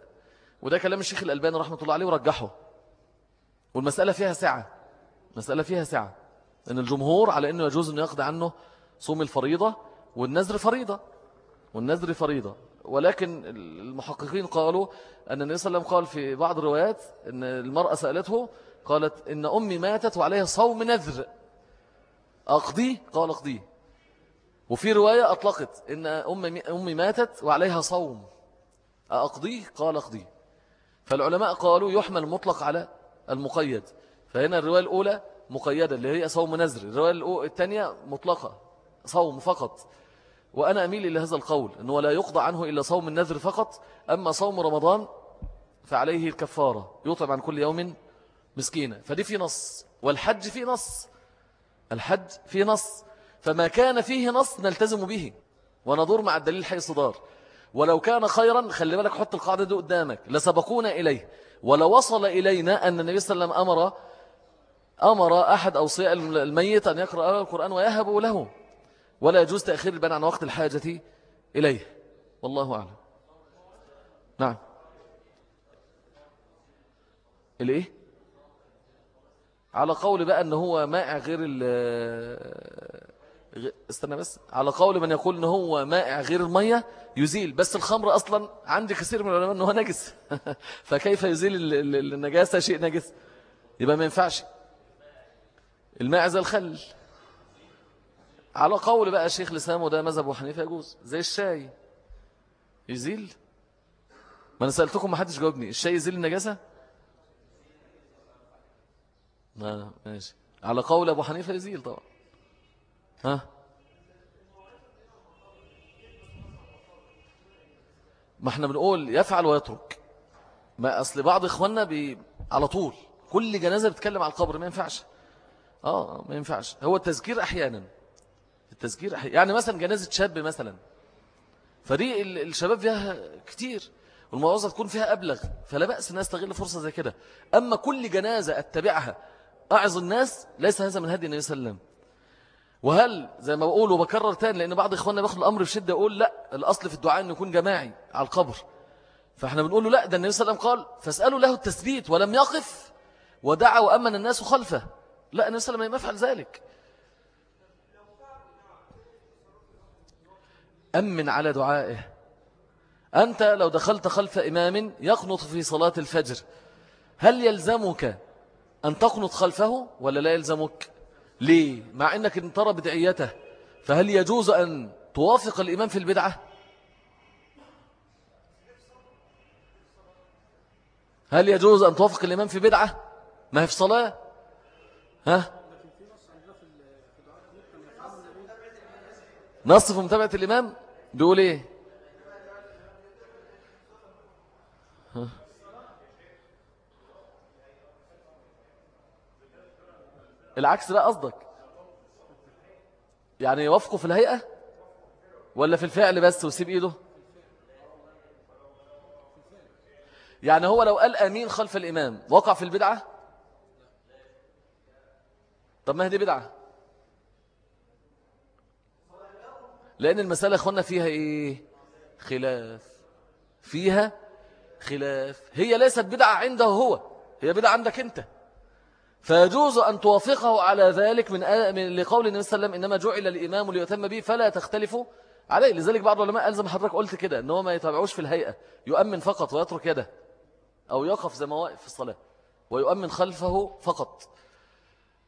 وده كلام الشيخ الألباني رحمة الله عليه ورجحه. والمسألة فيها سعة مسألة فيها سعة. أن الجمهور على أنه يجوز أن يقضي عنه صوم الفريضة والنذر فريضة. والنذر فريضة. ولكن المحققين قالوا أن النبي صلى الله عليه وسلم قال في بعض الروايات أن المرأة سألته قالت إن أمي ماتت وعليها صوم نذر. أقضي قال أقضي وفي رواية أطلقت إن أمي ماتت وعليها صوم. أقضي قال أقضي فالعلماء قالوا يحمل المطلق على المقيد. فهنا الرواية الأولى مقيدة اللي هي صوم نذر. الرواية الثانية مطلقة. صوم فقط. وأنا أميل إلى هذا القول أنه لا يقضى عنه إلا صوم النذر فقط أما صوم رمضان فعليه الكفارة يطعم عن كل يوم مسكينة فدي في نص والحج في نص الحج في نص فما كان فيه نص نلتزم به وندور مع الدليل حيث دار ولو كان خيرا خلي بالك حط القاعدة دي قدامك لسبقونا إليه. ولو وصل إلينا أن النبي صلى الله عليه وسلم أمر أمر أحد أوصياء الميت أن يقرأ القرآن ويهب له. ولا يجوز تأخير البناء عن وقت الحاجة إليه. والله أعلم. نعم. الإيه؟ على قول بقى أنه هو مائع غير استنى بس. على قول من يقول أنه هو مائع غير المية يزيل. بس الخمر أصلا عندي كثير من العلماء أنه نجس. فكيف يزيل النجاسة شيء نجس؟ يبقى ما ينفعش. الماء زي الخل. على قول بقى الشيخ لسام وده مذهب وحنيفة يجوز زي الشاي. يزيل؟ ما أنا سألتكم ما حدش جاوبني الشاي يزيل النجاسة؟ ما ماشي. على قول أبو حنيفة يزيل طبعا. ها؟ ما إحنا بنقول يفعل ويترك. ما أصل بعض إخواننا بي على طول كل جنازة بتكلم على القبر ما ينفعش. آه ما ينفعش. هو التذكير أحيانا. التذكير يعني مثلا جنازة شاب مثلا فدي الشباب فيها كتير والمواظة تكون فيها أبلغ فلا بأس الناس تغير فرصة زي كده. أما كل جنازة أتبعها أعظ الناس ليس هذا من هدي النبي صلى الله عليه وسلم. وهل زي ما بقول وبكرر تاني لأن بعض إخواننا بياخد الأمر بشدة يقول لا الأصل في الدعاء أنه يكون جماعي على القبر. فإحنا بنقول له لا ده النبي صلى الله عليه وسلم قال فاسألوا له التثبيت ولم يقف ودعا وأمن الناس خلفه. لا النبي صلى الله عليه وسلم يفعل ذلك. أمن على دعائه. أنت لو دخلت خلف إمام يقنط في صلاة الفجر هل يلزمك أن تقنط خلفه ولا لا يلزمك؟ ليه؟ مع أنك إن ترى بدعيته فهل يجوز أن توافق الإمام في البدعة؟ هل يجوز أن توافق الإمام في بدعة؟ ما هي في صلاة ها؟ نص في متابعة الإمام بيقول إيه؟ العكس لا قصدك. يعني يوافقه في الهيئة ولا في الفعل بس ويسيب إيده؟ يعني هو لو قال أمين خلف الإمام وقع في البدعة؟ طب ما هي دي بدعة. لأن المسألة أخوانا فيها إيه؟ خلاف. فيها خلاف. هي ليست بدعة عنده هو. هي بدعة عندك أنت. فيجوز أن توافقه على ذلك من لقول النبي صلى الله عليه وسلم إنما جعل الإمام ليتم به فلا تختلفوا عليه. لذلك بعض العلماء ألزم حضرتك قلت كده أنه ما يتابعوش في الهيئة. يؤمن فقط ويترك يده. أو يقف زي ما واقف في الصلاة. ويؤمن خلفه فقط.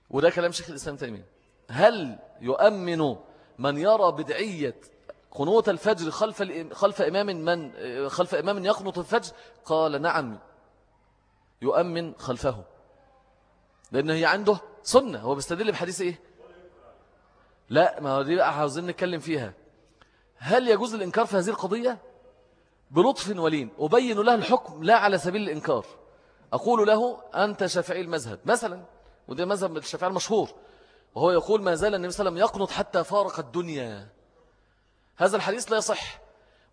وده كلام شيخ الإسلام تيمية. هل يؤمن من يرى بدعية قنوت الفجر خلف خلف إمام من خلف إمام يقنط الفجر قال نعم يؤمن خلفه. لأنه هي عنده سنة. هو بيستدل بحديث إيه؟ لا ما هو دي بقى عاوزين نتكلم فيها. هل يجوز الإنكار في هذه القضية؟ بلطف ولين. أبين له الحكم لا على سبيل الإنكار. أقول له أنت شافعي المذهب. مثلا وده مذهب الشافعي المشهور. وهو يقول ما زال النبي صلى الله عليه وسلم يقنط حتى فارق الدنيا. هذا الحديث لا يصح.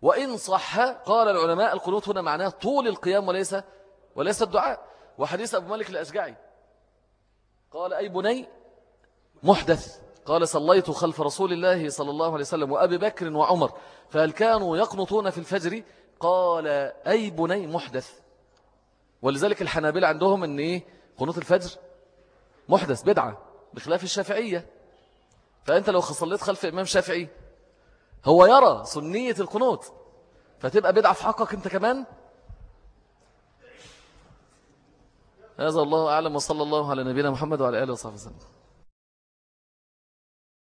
وإن صح قال العلماء القنوت هنا معناه طول القيام وليس وليس الدعاء. وحديث أبو مالك الأشجعي. قال أي بني؟ محدث. قال صليت خلف رسول الله صلى الله عليه وسلم وأبي بكر وعمر. فهل كانوا يقنطون في الفجر؟ قال أي بني محدث. ولذلك الحنابلة عندهم أن إيه؟ قنوط الفجر. محدث بدعة. بخلاف الشافعية. فأنت لو صليت خلف إمام شافعي هو يرى سنية القنوط فتبقى بدعة في حقك أنت كمان؟ هذا الله أعلم وصلى الله على نبينا محمد وعلى آله وصحبه وسلم.